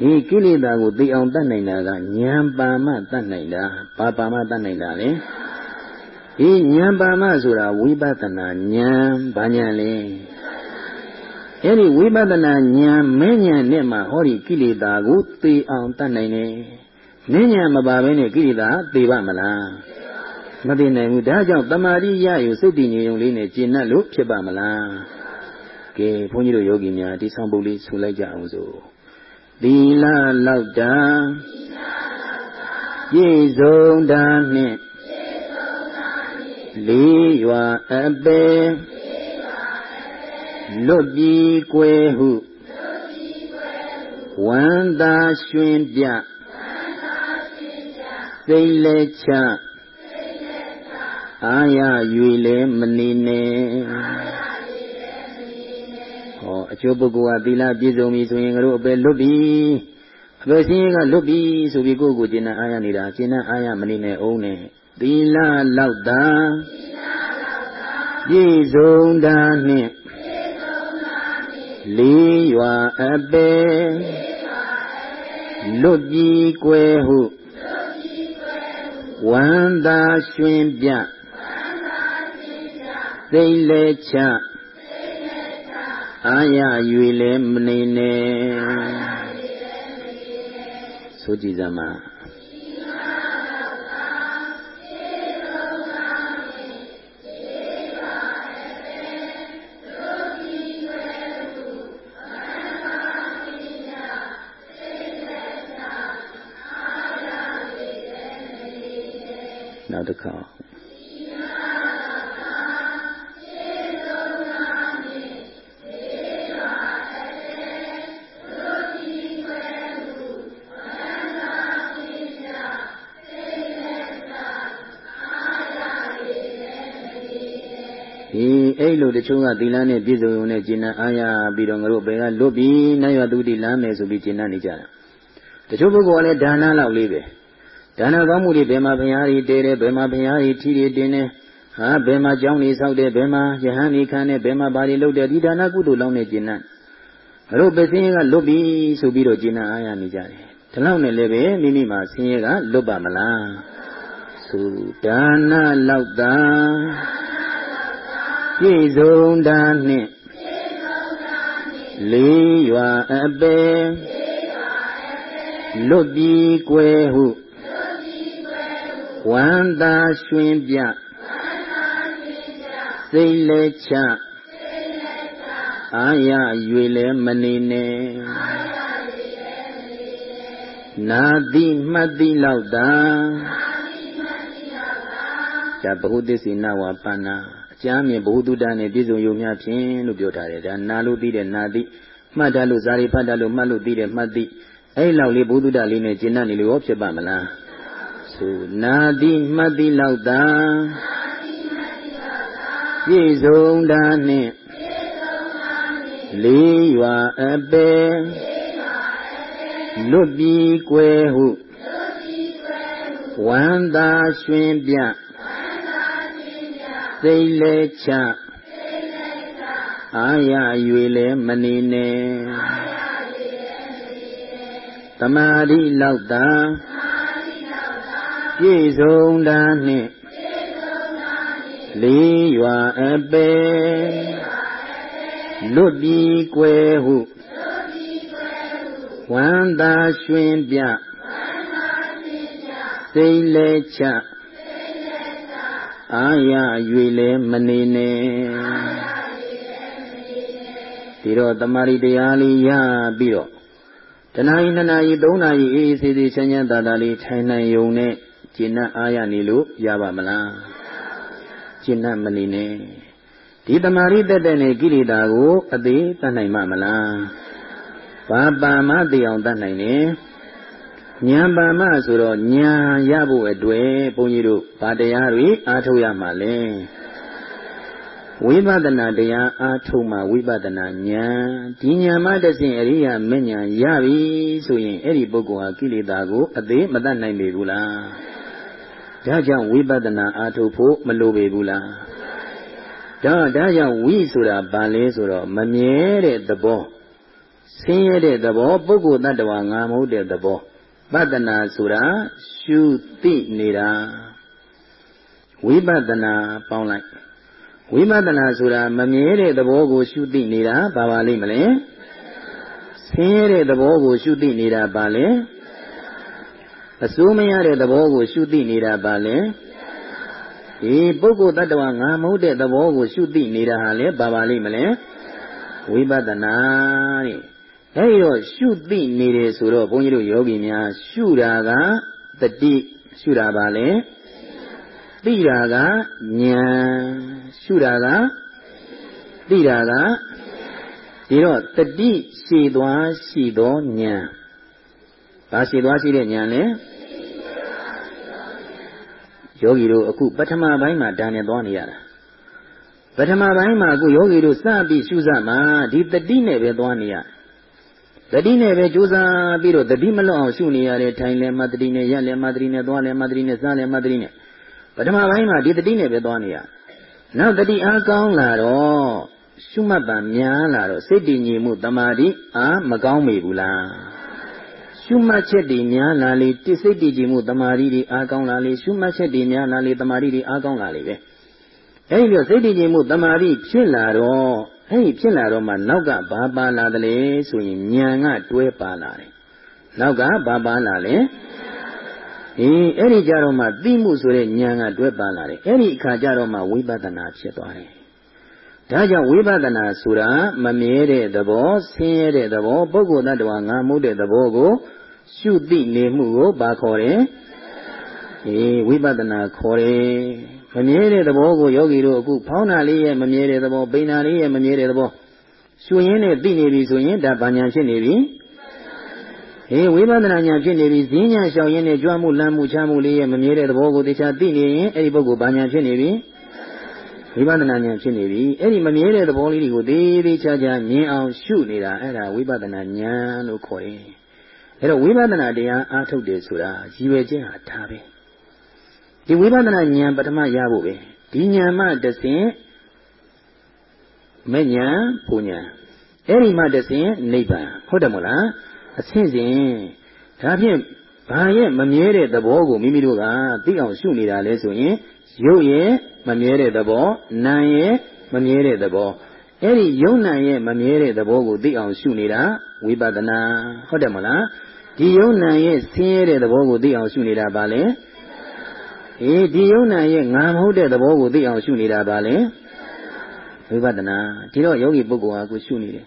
A: ဒီကိလေသာကိုသိအောင်တတ်နိုင်တာကဉာဏ်ပါမတတ်နိုင်တာဘာပါမတတ်နိုင်တာလဲဒီဉာဏ်ပါမဆိုတာဝိပဿနာဉာဏ်ဘာဉာဏ်လဲ အဲ့ဒီဝိပဿနာဉာဏ်မဲဉာဏ်နဲ့မှဟောဒီကိလေသာကိုသိအောင်တတ်နိုင်တယ်မင်းညာမပါဘဲနဲ့ကိရိတာသေပါမလားမသိနိုင်ဘူးဒါကြောင့်တမာတိရယူစိတ်တည်ငြိမ်ုံလေးနဲ့ကျင့်တ်လို့ဖြစ်ပါမလားကဲဘုန်းကြီးတို့ယောဂီများဒီဆောင်ပုဒ်လေးဆိုလိုက်ကြအောင်စို့သီလလောက်တာပြည့်စုံတာနှင့်လေးရွာအပေ လွတ်ပြီးကွယ်ဟုဝန္တာရွှင်ပြစိတ်လက်ချအာရ၍လည်းမနေနဲ့ဟောအချို့ပုဂ္ဂိုလ်ကသီလပြည့်စုံပြီဆိုရင်တို့အပဲလွတ်ပြီအပဲစင်းကလွတ်ပြီဆိုပြီးကိုယ့်ကိုယ်ကျင့်တဲ့အာရနေတာကျင့်တဲ့အာရမနေနဲ့အောင်နဲ့သီလလောက်တာပြည့်စုံတာနှင့် လေးရွာအပေလွတ်ပြီးကွယ်ဟုဝန္တာရွှင်ပြသိလဲချအာရ၍လည်းမနေနဲ့ဆိုကြည်စမ်းပါ နောက်တစ်ခါဒီအဲ့လိုတချို့ကသီလနဲ့ပြည့်စုံုံနဲ့ကျင့်တဲ့အာရပြီးတော့ငါတို့ဘယ်ကလွတ်ပြီးနတ်ရွာသူတိလမ်းမယ်ဆိုပြီးကျင့်နေကြတာတချို့ပုဂ္ဂိုလ်ကလည်းဒါနလောက်လေးပဲ ဒါနကောင်းမှုတွေဘယ်မှာဘုရားကြီးတဲတယ်ဘယ်မှာဘုရားကြီးထီတွေတင်တယ်ဟာဘယ်မှာကြောင်းနေဆောက်တယ်ဘယ်မှာယဟန်နေခံတယ်ဘယ်မှာဘာတွေလုပ်တယ်ဒီဒါနကုသိုလ်လောင်းနေကျင့်တဲ့ငါတို့ပဲဆင်းရဲကလွတ်ပြီဆိုပြီးတော့ကျင့်တဲ့အာရနေကြတယ်ဒီလောက်နဲ့လည်းပဲမိမိမှာဆင်းရဲကလွတ်ပါမလားဆိုဒါနလောက်သာပြည့်စုံတာနှင့်လေးရွာအပေလွတ်ပြီးကွယ်ဟု ဝန္တာရွှင်ပြစိတ်လက်ချအာရ၍လည်းမနေနဲ့နာတိမှတ်တိလောက်သာဒါဘဟုသစ္စေနဝပါဏာအကျမ်းမြင်ဘ ഹു တုတ္တနဲ့ပြည့်စုံယုံများဖြင့်လို့ပြောထားတယ်ဒါနာလို့သိတဲ့နာတိမှတ်တယ်လို့ဇာတိဖတ်တယ်လို့မှတ်လို့သိတယ်မှတ်သိအဲ့လောက်လေးဘ ഹു တုတ္တလေးနဲ့ကျင့်တတ်နေလို့ရောဖြစ်ပါမလား ဆိုနာတိမှတ်တိလောက်သာပြည့်စုံတာနှင့်လေးရွာအပေလွတ်ပြီးကွယ်ဟုဝန္တာရွှင်ပြစိတ်လဲချအာရ၍လည်းမနေနဲ့တမာတိလောက်သာ ပြည့်စုံတာနှင့်လေးရွာအပေလွတ်ပြီးကွယ်ဟုဝန္တာရွှင်ပြစိတ်လဲချအာရ၍လည်းမနေနဲ့ဒီတော့တမာရီတရားလေးရပြီးတော့တနာရီနှစ်နာရီသုံးနာရီအေးအေးဆေးဆေးချမ်းချမ်းသာသာလေးထိုင်နိုင်ုံနဲ့ ကျင့်တ်အားရနေလို့ရပါမလားကျင့်တ်မနေနဲ့ဒီတမာရီတက်တဲ့နဲ့ကိလေသာကို အသေးတတ်နိုင်မှာမလားဘာပါမသိအောင်တတ်နိုင်တယ်ဉာဏ်ပါမဆိုတော့ဉာဏ်ရဖို့အတွက်ဘုန်းကြီးတို့ဗာတရားတွေအားထုတ်ရမှာလဲဝိပဿနာတရားအားထုတ်မှဝိပဿနာဉာဏ်ဒီဉာဏ်မှတဆင့်အရိယာမဉဏ်ရပြီဆိုရင်အဲ့ဒီပုဂ္ဂိုလ်ဟာကိလေသာကို အသေးမတတ်နိုင်ပေဘူးလား ဒါကြောင့်ဝိပဿနာအားထုတ်ဖို့မလိုပေဘူးလားဒါဒါကြောင့်ဝိဆိုတာဘာလဲဆိုတော့မမြဲတဲ့သဘောဆင်းရဲတဲ့သဘောပုဂ္ဂိုလ်တ attva ငါမဟုတ်တဲ့သဘောပတ္တနာဆိုတာရှုသိနေတာဝိပဿနာပေါင်းလိုက်ဝိပဿနာဆိုတာမမြဲတဲ့သဘောကို ရှုသိနေတာဘာပါလိမ့်မလဲဆင်းရဲတဲ့သဘောကို ရှုသိနေတာပါလေ အစိုးမရတဲ့သဘောကိုရှုသိနေတာပါလေဒီပုဂ္ဂိုလ်တ attva ငါမဟုတ်တဲ့သဘောကိုရှုသိနေတာဟာလေပါပါလိမ့်မလဲဝိပဿနာတဲ့အဲဒီတော့ရှုသိနေတယ်ဆိုတော့ဘုန်းကြီးတို့ယောဂီများရှုတာကတတိရှုတာပါလေသိတာကဉာဏ်ရှုတာကသိတာကဒီတော့တတိရှိသွားရှိသောဉာဏ် ဘာရှိသွားရှိတဲ့ဉာဏ်လဲယောဂီတို့အခုပထမပိုင်းမှာဒါနဲ့သွားနေရတာပထမပိုင်းမှာအခုယောဂီတို့စပြီးရှုစမှာဒီတတိနဲ့ပဲသွားနေရတတိနဲ့ပဲကြိုးစားပြီးတော့တတိမလွတ်အောင်ရှုနေရတယ်ထိုင်လဲမတတိနဲ့ရက်လဲမတတိနဲ့သွားလဲမတတိနဲ့စားလဲမတတိနဲ့ပထမပိုင်းမှာဒီတတိနဲ့ပဲသွားနေရနောက်တတိအားကောင်းလာတော့ရှုမှတ်ပံများလာတော့စိတ်တည်ငြိမ်မှုတမာတိအားမကောင်းမေဘူးလား ရှုမှတ်ချက်တွေများလာလေတိစိတ်တည်ကြည်မှုတမာတိတွေအားကောင်းလာလေရှုမှတ်ချက်တွေများလာလေတမာတိတွေအားကောင်းလာလေပဲအဲဒီလိုစိတ်တည်ကြည်မှုတမာတိဖြစ်လာတော့အဲဒီဖြစ်လာတော့မှနောက်ကဘာပါလာသလဲဆိုရင်ဉာဏ်ကတွဲပါလာတယ်နောက်ကဘာပါလာလဲအေးအဲ့ဒီကြတော့မှသိမှုဆိုတဲ့ဉာဏ်ကတွဲပါလာတယ်အဲ့ဒီအခါကျတော့မှဝိပဿနာဖြစ်သွားတယ်ဒါကြောင့်ဝိပဿနာဆိုတာမမြဲတဲ့သဘောဆင်းရဲတဲ့သဘောပုဂ္ဂိုလ်တ attva ငါမှုတဲ့သဘောကို ရှုသိနေမှုကိုဘာခေါ်တယ်အေးဝိပဿနာခေါ်တယ်မမြဲတဲ့သဘောကိုယောဂီတို့အခုဖောင်းတာလေးရဲ့မမြဲတဲ့သဘောပိန်တာလေးရဲ့မမြဲတဲ့သဘောရှုရင်းနဲ့သိနေပြီဆိုရင်ဒါဘာညာဖြစ်နေပြီဟေးဝိပဿနာညာဖြစ်နေပြီဈဉ္ညာလျှောက်ရင်းနဲ့ကြွမှုလမ်းမှုချမှုလေးရဲ့မမြဲတဲ့သဘောကိုသိချာသိနေရင်အဲ့ဒီပုဂ္ဂိုလ်ဘာညာဖြစ်နေပြီဝိပဿနာဉာဏ်ဖြစ်နေပြီအဲ့ဒီမမြဲတဲ့သဘောလေးတွေကိုသေးသေးချာချာမြင်အောင်ရှုနေတာအဲ့ဒါဝိပဿနာဉာဏ်လို့ခေါ်တယ် အဲ့တော့ဝိပဿနာတရားအားထုတ်တယ်ဆိုတာရည်ရွယ်ချက်ဟာဒါပဲဒီဝိပဿနာဉာဏ်ပထမရဖို့ပဲဒီဉာဏ်မှတဆင့်မဉဏ်ပူဉဏ်အဲ့ဒီမှတဆင့်နိဗ္ဗာန်ဟုတ်တယ်မို့လားအဆင့်စဉ်ဒါဖြင့်ဘာရဲ့မမြဲတဲ့သဘောကိုမိမိတို့ကသိအောင်ရှုနေတာလဲဆိုရင်ရုပ်ရဲ့မမြဲတဲ့သဘောနာမ်ရဲ့မမြဲတဲ့သဘော အဲ့ဒီယုံနာရဲ့မမြဲတဲ့သဘောကိုသိအောင်ရှုနေတာဝိပဿနာဟုတ်တယ်မလားဒီယုံနာရဲ့ဆင်းရဲတဲ့သဘောကိုသိအောင်ရှုနေတာပါလေအေးဒီယုံနာရဲ့ငါမဟုတ်တဲ့သဘောကိုသိအောင်ရှုနေတာပါလေဝိပဿနာဒီတော့ယောဂီပုဂ္ဂိုလ်ဟာကိုရှုနေတယ်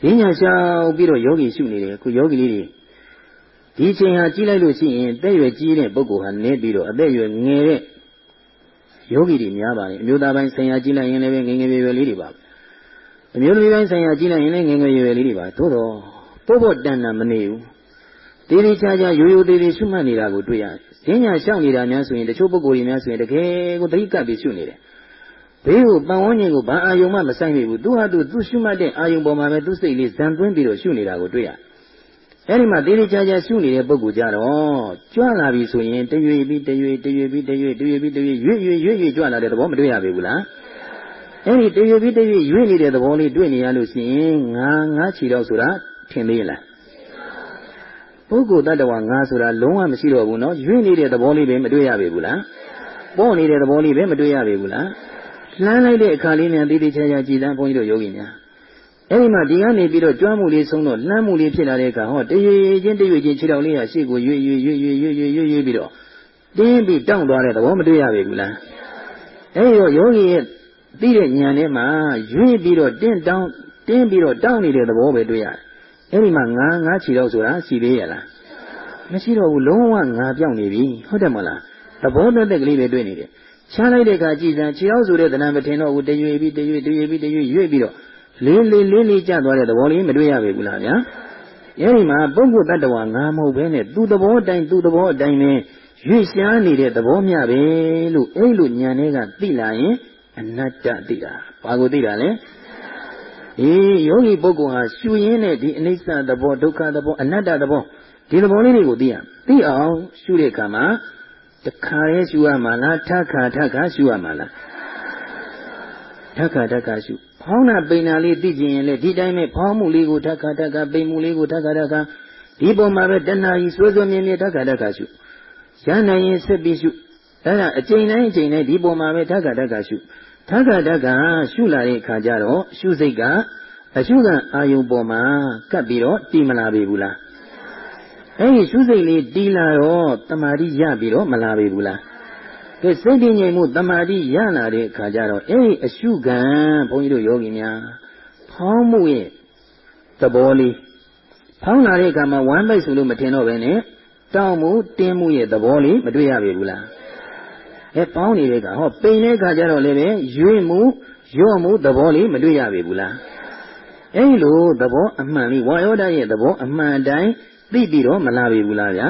A: ဈဉ္ညာလျှောက်ပြီးတော့ယောဂီရှုနေတယ်ခုယောဂီလေးတွေဒီချိန်ဟာကြည့်လိုက်လို့ရှိရင်တဲ့ရွယ်ကြီးတဲ့ပုဂ္ဂိုလ်ဟာနည်းပြီးတော့အသက်ရွယ်ငယ်တဲ့ယောဂီတွေများပါတယ်အမျိုးသားပိုင်းဆံရကြည့်လိုက်ရင်လည်းငငယ်ရွယ်ရွယ်လေးတွေပါ အမျိုးသမီးပိုင်းဆံရကြည့်လိုက်ရင်လည်းငငယ်ရွယ်ရွယ်လေးတွေပါသို့တော့ပို့ဖို့တန်တာမနေဘူးတေးသေးချာချာရိုးရိုးသေးသေးရှုမှတ်နေတာကိုတွေ့ရတယ်ဈဉ္ညာရှောက်နေတာများဆိုရင်တချို့ပုဂ္ဂိုလ်တွေများဆိုရင်တကယ်ကိုသတိကပ်ပြီးရှုနေတယ်ဘေးကိုပန်ဝန်းကျင်ကိုဘာအာယုံမှမဆိုင်မိဘူးသူဟာသူသူရှုမှတ်တဲ့အာယုံပေါ်မှာပဲသူစိတ်လေးဇံသွင်းပြီးတော့ရှုနေတာကိုတွေ့ရတယ်အဲဒီမှာတေးသေးချာချာရှုနေတဲ့ပုဂ္ဂိုလ်ကြတော့ကြွလာပြီဆိုရင်တရွေပြီးတရွေတရွေပြီးတရွေတရွေပြီးတရွေရွေ့ရွေ့ရွေ့ရွေ့ကြွလာတဲ့သဘောမတွေ့ရပေဘူးလား အဲ့ဒီတရွေ့ပြီးတရွေ့ရွေ့နေတဲ့သဘောလေးတွေ့နေရလို့ရှိရင်ငါငါချီတော့ဆိုတာထင်သေးလားပုဂ္ဂိုလ်တ attva ငါဆိုတာလုံးဝမရှိတော့ဘူးနော်ရွေ့နေတဲ့သဘောလေးပဲမတွေ့ရပေဘူးလားပေါ့နေတဲ့သဘောလေးပဲမတွေ့ရပေဘူးလားလှမ်းလိုက်တဲ့အခါလေးနဲ့တိတိကျကျကြည်လန်းဘုန်းကြီးတို့ယောဂီများအဲ့ဒီမှာဒီကနေပြီးတော့ကြွားမှုလေးဆုံးတော့လှမ်းမှုလေးဖြစ်လာတဲ့အခါဟောတရွေ့ချင်းတရွေ့ချင်းခြေတော်လေးဟာရှေ့ကိုရွေ့ရွေ့ရွေ့ရွေ့ရွေ့ရွေ့ရွေ့ပြီးတော့တင်းပြီးတောင့်သွားတဲ့သဘောမတွေ့ရပေဘူးလားအဲ့ဒီတော့ယောဂီရဲ့ သိတဲ့ဉာဏ်ထဲမှာရွေ့ပြီးတော့တင်းတောင်းတင်းပြီးတော့တောင်းနေတဲ့သဘောပဲတွေ့ရတယ်အဲဒီမှာငါငါခြေတော်ဆိုတာရှိသေးရလားမရှိတော့ဘူးလုံးဝငါပြောင်းနေပြီဟုတ်တယ်မလားသဘောတသက်ကလေးပဲတွေ့နေတယ်ချမ်းလိုက်တဲ့အခါကြည်စံခြေတော်ဆိုတဲ့တဏ္ဍမထင်တော့ဘူးတရွေပြီးတရွေတရွေပြီးတရွေရွေ့ပြီးတော့လေးလေးလေးလေးကျသွားတဲ့သဘောလေးမတွေ့ရပေဘူးလားဗျာအဲဒီမှာပုဂ္ဂိုလ်တ attva ငါမဟုတ်ဘဲနဲ့သူ့သဘောတိုင်းသူ့သဘောအတိုင်းပဲရွေ့ရှားနေတဲ့သဘောမျှပဲလို့အဲ့လိုဉာဏ်တွေကသိလာရင် အနတ္တသိတာဘာကိုသိတာလဲအေးယောဂီပုဂ္ဂိုလ်ဟာရှုရင်းနဲ့ဒီအနိစ္စသဘောဒုက္ခသဘောအနတ္တသဘောဒီသဘောလေးတွေကိုသိရသိအောင်ရှုတဲ့အခါမှာတခါရဲရှုရမှာလားထခါထခါရှုရမှာလားထခါထခါရှုဖောင်းတာပိန်တာလေးသိကျင်ရင်လေဒီတိုင်းပဲဖောင်းမှုလေးကိုထခါထခါပိန်မှုလေးကိုထခါထခါဒီပုံမှာပဲတဏှာကြီးစွဲစွဲမြဲမြဲထခါထခါရှုရနိုင်ရင်ဆက်ပြီးရှုအဲဒါအချိန်တိုင်းအချိန်တိုင်းဒီပုံမှာပဲထခါထခါရှု ထခါထခါရှုလာတဲ့အခါကျတော့ရှုစိတ်ကအရှုခံအာယုံပေါ်မှာကပ်ပြီးတော့တည်မလာပြီဘူးလားအဲ့ဒီရှုစိတ်လေးတီးလာတော့တမာတိရပြီးတော့မလာပေဘူးလားကဲစိတ်တည်ငြိမ်မှုတမာတိရလာတဲ့အခါကျတော့အဲ့ဒီအရှုခံဘုန်းကြီးတို့ယောဂီများဖောင်းမှုရဲ့သဘောလေးဖောင်းလာတဲ့အခါမှာဝမ်းပိုက်ဆိုလို့မထင်တော့ပဲနဲ့တောင်းမှုတင်းမှုရဲ့သဘောလေးမတွေ့ရပေဘူးလား အဲပေါင်းနေတဲ့ကဟောပိန်တဲ့အခါကျတော့လည်းပဲရွေ့မှုရော့မှုသဘောလေးမတွေ့ရပေဘူးလားအဲဒီလိုသဘောအမှန်လေးဝါယောဒရဲ့သဘောအမှန်တိုင်းသိပြီးတော့မလာပေဘူးလားဗျာ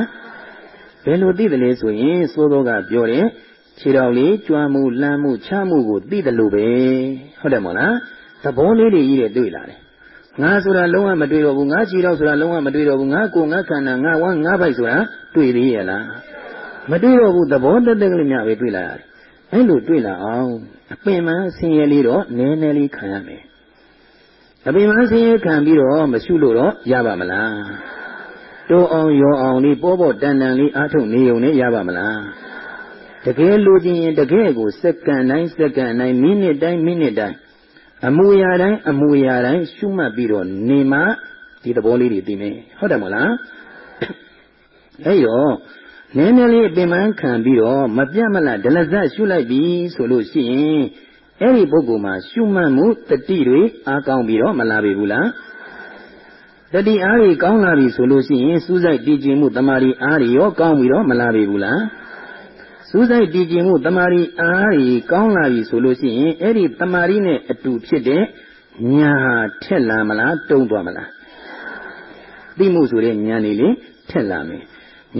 A: ဘယ်လိုသိတယ်လဲဆိုရင်စိုးသောကပြောတယ်ခြေတော်လေးကြွားမှုလှမ်းမှုချမှုကိုသိတယ်လို့ပဲဟုတ်တယ်မို့လားသဘောလေးတွေကြီးတဲ့တွေ့လာတယ်ငါဆိုတာလုံးဝမတွေ့တော့ဘူးငါခြေတော်ဆိုတာလုံးဝမတွေ့တော့ဘူးငါကိုယ်ငါခန္ဓာငါဝမ်းငါပိုက်ဆိုတာတွေ့သေးရဲ့လား မတွေ့တော့ဘူးသဘောတက်ကလေးများပဲတွေ့လာရတယ်အဲ့လိုတွေ့လာအောင်အပင်မဆင်းရဲလေးတော့နည်းနည်းလေးခံရမယ်အပင်မဆင်းရဲခံပြီးတော့မရှုလို့တော့ရပါမလားတိုးအောင်ရောအောင်လေးပေါ်ပေါ်တန်တန်လေးအားထုတ်နေုံနဲ့ရပါမလားတကယ်လိုချင်ရင်တကယ်ကိုစက္ကန့်တိုင်းစက္ကန့်တိုင်းမိနစ်တိုင်းမိနစ်တိုင်းအမူအရာတိုင်းအမူအရာတိုင်းရှုမှတ်ပြီးတော့နေမှဒီသဘောလေးတွေသိမယ်ဟုတ်တယ်မဟုတ်လားအဲ့တော့ နည်းနည်းလေးပင်ပန်းခံပြီးတော့မပြတ်မလားဒလဇတ်ရှုလိုက်ပြီဆိုလို့ရှိရင်အဲ့ဒီပုဂ္ဂိုလ်မှာရှုမှတ်မှုတတိတွေအားကောင်းပြီးတော့မလာပြီဘူးလားတတိအားတွေကောင်းလာပြီဆိုလို့ရှိရင်စူးစိုက်တည်ခြင်းမှုတမာရီအားတွေရောကောင်းပြီးတော့မလာပြီဘူးလားစူးစိုက်တည်ခြင်းမှုတမာရီအားတွေကောင်းလာပြီဆိုလို့ရှိရင်အဲ့ဒီတမာရီနဲ့အတူဖြစ်တဲ့ညာဟာထက်လာမလားတုံးသွားမလားသိမှုဆိုတဲ့ဉာဏ်လေးလေထက်လာမယ်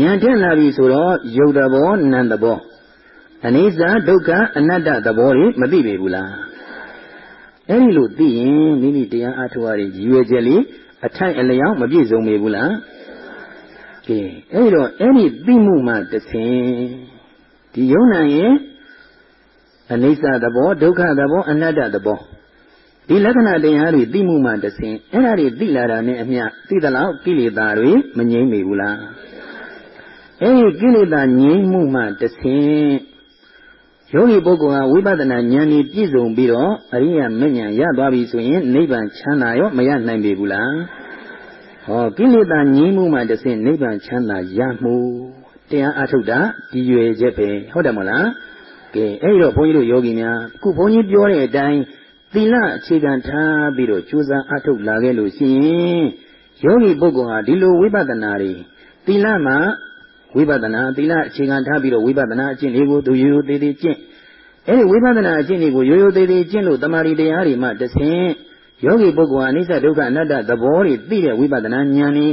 A: ဉာဏ်ထက်လာပြီဆိုတော့ယုတ်တဘောနံတဘောအနိစ္စဒုက္ခအနတ္တသဘောတွေမသိပေဘူးလားအဲ့ဒီလိုသိရင်မိမိတရားအားထုတ်ရတဲ့ရည်ရွယ်ချက်လေးအထိုက်အလျောက်မပြည့်စုံပေဘူးလားကဲအဲ့တော့အဲ့ဒီသိမှုမှတဆင်ဒီယုံနာရဲ့အနိစ္စသဘောဒုက္ခသဘောအနတ္တသဘောဒီလက္ခဏာတရားတွေသိမှုမှတဆင်အဲ့ဒါတွေသိလာတာနဲ့အမျှသိသလောက်ကိလေသာတွေမငြိမ့်ပေဘူးလား အဲဒီကိလေသာငြိမ်းမှုမှတဆင်ယောဂီပုဂ္ဂိုလ်ဟာဝိပဿနာဉာဏ်ကြီးပြည့်စုံပြီးတော့အရိယာမဉ္ဇဉ်ရသွားပြီဆိုရင်နိဗ္ဗာန်ချမ်းသာရောမရနိုင်ပေဘူးလားဟောကိလေသာငြိမ်းမှုမှတဆင်နိဗ္ဗာန်ချမ်းသာရမှုတရားအထုတ်တာဒီရွယ်ချက်ပဲဟုတ်တယ်မဟုတ်လားကဲအဲ့တော့ဘုန်းကြီးတို့ယောဂီများအခုဘုန်းကြီးပြောတဲ့အတိုင်းသီလအခြေခံထားပြီးတော့ကြိုးစားအထုတ်လာခဲ့လို့ရှိရင်ယောဂီပုဂ္ဂိုလ်ဟာဒီလိုဝိပဿနာတွေသီလမှာ ဝိပဿနာသီလအခြေခံထားပြီးတော့ဝိပဿနာအကျင့်လေးကိုသူရိုးရိုးသေးသေးကျင့်အဲဒီဝိပဿနာအကျင့်တွေကိုရိုးရိုးသေးသေးကျင့်လို့တမာရီတရားတွေမှတဆင့်ယောဂီပုဂ္ဂိုလ်ဟာအနိစ္စဒုက္ခအနတ္တသဘောတွေသိတဲ့ဝိပဿနာဉာဏ်นี้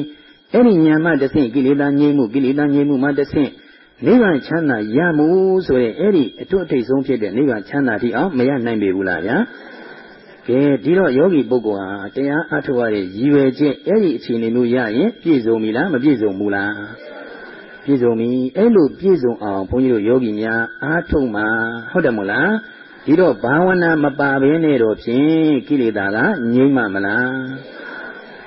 A: အဲ့ဒီဉာဏ်မှတဆင့်ကိလေသာငြိမ်းမှုကိလေသာငြိမ်းမှုမှတဆင့်နိဗ္ဗာန်ချမ်းသာရမှုဆိုတဲ့အဲ့ဒီအထွတ်အထိပ်ဆုံးဖြစ်တဲ့နိဗ္ဗာန်ချမ်းသာတိအောင်မရနိုင်ပေဘူးလားဗျာကဲဒီတော့ယောဂီပုဂ္ဂိုလ်ဟာတရားအထုတ်ရတဲ့ရည်ရွယ်ချက်အဲ့ဒီအခြေအနေမျိုးရရင်ပြည့်စုံပြီလားမပြည့်စုံဘူးလား ပြည့်စုံပြီအဲ့လိုပြည့်စုံအောင်ဘုန်းကြီးတို့ယောဂီများအားထုတ်မှာဟုတ်တယ်မို့လားဒီတော့ဘာဝနာမပါဘဲနဲ့တော့ဖြင့်ကိလေသာကငြိမ့်မှမလား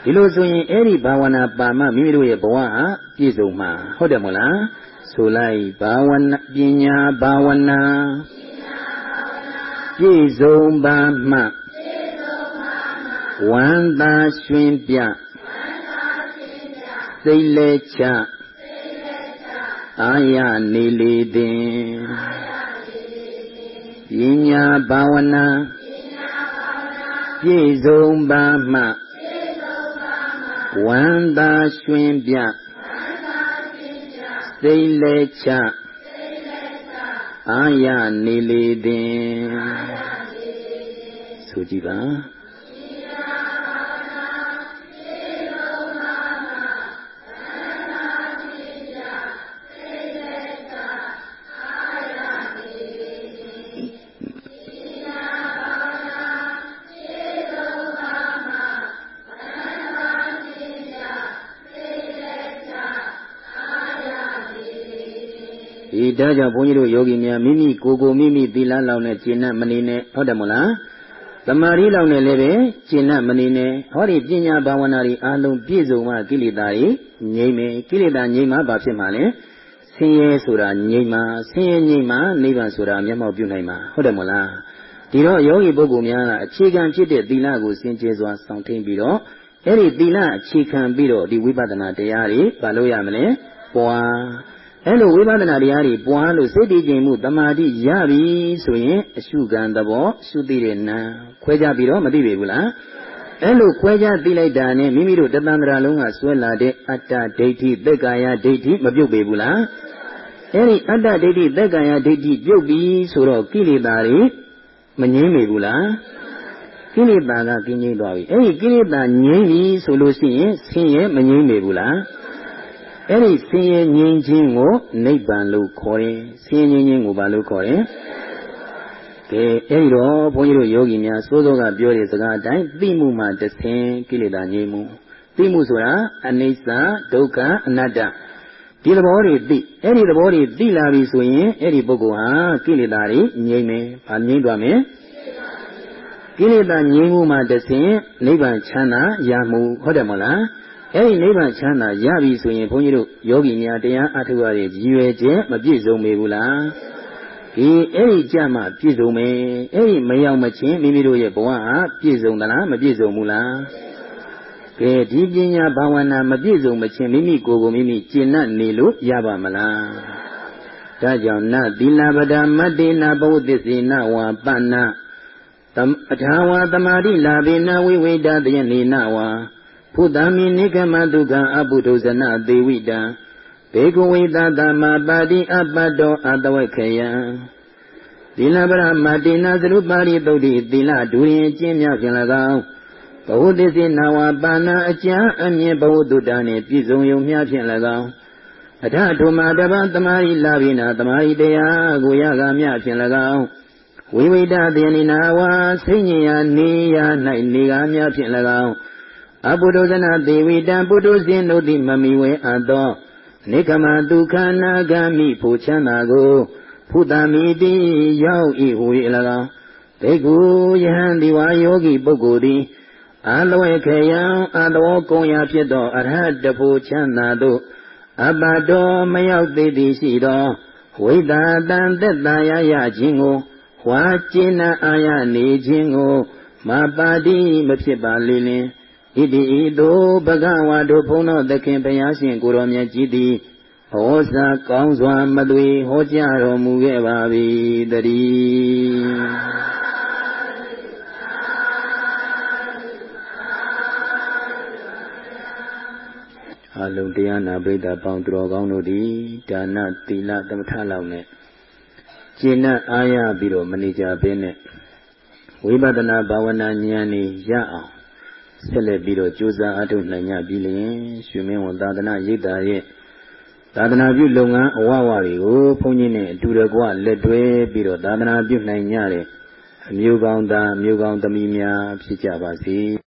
A: ဒီလိုဆိုရင်အဲ့ဒီဘာဝနာပါမှမိမိတို့ရဲ့ဘဝဟာပြည့်စုံမှာဟုတ်တယ်မို့လားဆိုလိုက်ဘာဝနာပညာဘာဝနာပြည့်စုံပါမှဝန္တာရွှင်ပြစိတ်လဲချ အာရနေလေတင်ပညာဘာဝနာပြည့်စုံပါမှဝန္တာရွှင်ပြစိတ်လဲချအာရနေလေတင်ဆိုကြည့်ပါ ဒါကြောင့်ဘုန်းကြီးတို့ယောဂီများမိမိကိုယ်ကိုမိမိသီလလောက်နဲ့ကျင့်တ်မနေနဲ့ဟုတ်တယ်မလားသမာဓိလောက်နဲ့လည်းပဲကျင့်တ်မနေနဲ့ဟောဒီပညာဘာဝနာတွေအလုံးပြည့်စုံမှကိလေသာတွေငြိမ့်မယ်ကိလေသာငြိမ့်မှဘာဖြစ်မှာလဲဆင်းရဲဆိုတာငြိမ့်မှဆင်းရဲငြိမ့်မှနိဗ္ဗာန်ဆိုတာမျက်မှောက်ပြုနိုင်မှာဟုတ်တယ်မလားဒီတော့ယောဂီပုဂ္ဂိုလ်များကအခြေခံဖြစ်တဲ့သီလကိုစင်ကြယ်စွာဆောင်ထိန်ပြီးတော့အဲ့ဒီသီလအခြေခံပြီးတော့ဒီဝိပဿနာတရားတွေဘာလို့ရမလဲပွား အဲ့လိုဝိပဿနာတရားတွေပွားလို့စိတ်တည်ခြင်းမှုတမာတိရပြီဆိုရင်အရှုခံသဘောရှုသိတဲ့နာခွဲကြပြီးတော့မသိပေဘူးလားအဲ့လိုခွဲခြားသိလိုက်တာနဲ့မိမိတို့တသန္တရာလုံးကဆွဲလာတဲ့အတ္တဒိဋ္ဌိသက်ကာယဒိဋ္ဌိမပြုတ်ပေဘူးလားအဲ့ဒီအတ္တဒိဋ္ဌိသက်ကာယဒိဋ္ဌိပြုတ်ပြီဆိုတော့ကိလေသာတွေမငြင်းပေဘူးလားကိလေသာကကင်းငြိမ်းသွားပြီအဲ့ဒီကိလေသာငြိမ်းပြီဆိုလို့ရှိရင်ဆင်းရဲမငြိမ်းပေဘူးလား အဲ့ဒီဆင်းရဲငြိမ်းခြင်းကိုနိဗ္ဗာန်လို့ခေါ်တယ်ဆင်းရဲငြိမ်းခြင်းကိုဘာလို့ခေါ်တယ်ကဲအဲဒီတော့ဘုန်းကြီးတို့ယောဂီများစိုးစိုးကပြောတဲ့စကားအတိုင်းသိမှုမှတဆင်ကိလေသာငြိမ်းမှုသိမှုဆိုတာအနိစ္စဒုက္ခအနတ္တဒီသဘောတွေသိအဲ့ဒီသဘောတွေသိလာပြီဆိုရင်အဲ့ဒီပုဂ္ဂိုလ်ဟာကိလေသာတွေငြိမ်းမယ်။ဘာငြိမ်းသွားမလဲ။ကိလေသာငြိမ်းမှုမှတဆင်နိဗ္ဗာန်ချမ်းသာရမှုဟုတ်တယ်မဟုတ်လား။ အဲ့ဒီနိဗ္ဗာန်ချမ်းသာရပြီဆိုရင်ဘုန်းကြီးတို့ယောဂီများတရားအထုရတဲ့ရည်ရွယ်ချက်မပြည့်စုံမေဘူးလား။ဒီအဲ့ဒီကြမှာပြည့်စုံမယ်အဲ့ဒီမရောက်မချင်းမိမိတို့ရဲ့ဘဝဟာပြည့်စုံသလားမပြည့်စုံဘူးလားကဲဒီပညာဘာဝနာမပြည့်စုံမချင်းမိမိကိုယ်ကိုမိမိကျင့်납နေလို့ရပါမလားဒါကြောင့်နသီလပဒမတ္တေနဘဝသစ္စေနဝါပဏသမအထာဝါသမာတိလာဘေနဝိဝိဒတယနေနဝါ ဖုတ္တမိနိကမဒုက္ခအပုထုဇနသေဝိတံဘေကဝေသတမပါတိအပတ္တောအတဝခယံသီလပရမတေနသရုပါရိသုတ်တိသီလဒူရင်ကျင့်မြဖြင့်၎င်းဘဝတစ္စေနာဝပါဏအကျမ်းအမြင်ဘဝတုတ္တနှင့်ပြည့်စုံယုံမြဖြင့်၎င်းအထထုမာတပံတမာရီလာဘိနာတမာရီတရားကိုရကမြဖြင့်၎င်းဝိဝိတတေနိနာဝါစိညရာနေရာ၌နေကားများဖြင့်၎င်း အပုဒ္ဒဇနာသေဝိတံပုထုဇဉ်တို့သည်မမီဝဲအပ်သောနိခမဒုက္ခနာဂာမိဖို့ချမ်းသာကိုဖုတမိတိရောက်ဤဟူ၏၎င်းဘေကုယဟန်ဒီဝါယောဂီပုဂ္ဂိုလ်သည်အလဝေခေယံအတဝကုံရာဖြစ်သောအရဟတဖို့ချမ်းသာသို့အပတော်မရောက်သေးသည်ရှိသောဝိတာတံသက်သာရရခြင်းကိုဝါကျင်းနာအာရနေခြင်းကိုမပါတိမဖြစ်ပါလေလင် ဣတိဤသို့ဘဂဝါတို့ဘုန်းတော်သခင်ဘုရားရှင်ကိုရောမြတ်ကြီးသည်ဟောစာကောင်းစွာမသွေဟောကြားတော်မူခဲ့ပါ၏တည်းအလုံးတရားနာပိဋကပေါင်းသူတော်ကောင်းတို့သည်ဒါနသီလသမထလောက်နဲ့ကျင့်နဲ့အားရပြီးတော့မနေကြဘဲနဲ့ဝိပဿနာဘာဝနာဉာဏ်นี่ရအောင် ဆက်လက်ပြီးတော့ကြိုးစားအားထုတ်နိုင်ကြပြီလျင်ရွှေမင်းဝန်သာသနာရိပ်သာရဲ့သာသနာပြုလုပ်ငန်းအဝဝတွေကိုဘုန်းကြီးနဲ့အတူတကွလက်တွဲပြီးတော့သာသနာပြုနိုင်ကြတဲ့အမျိုးကောင်းသားအမျိုးကောင်းသမီးများဖြစ်ကြပါစေ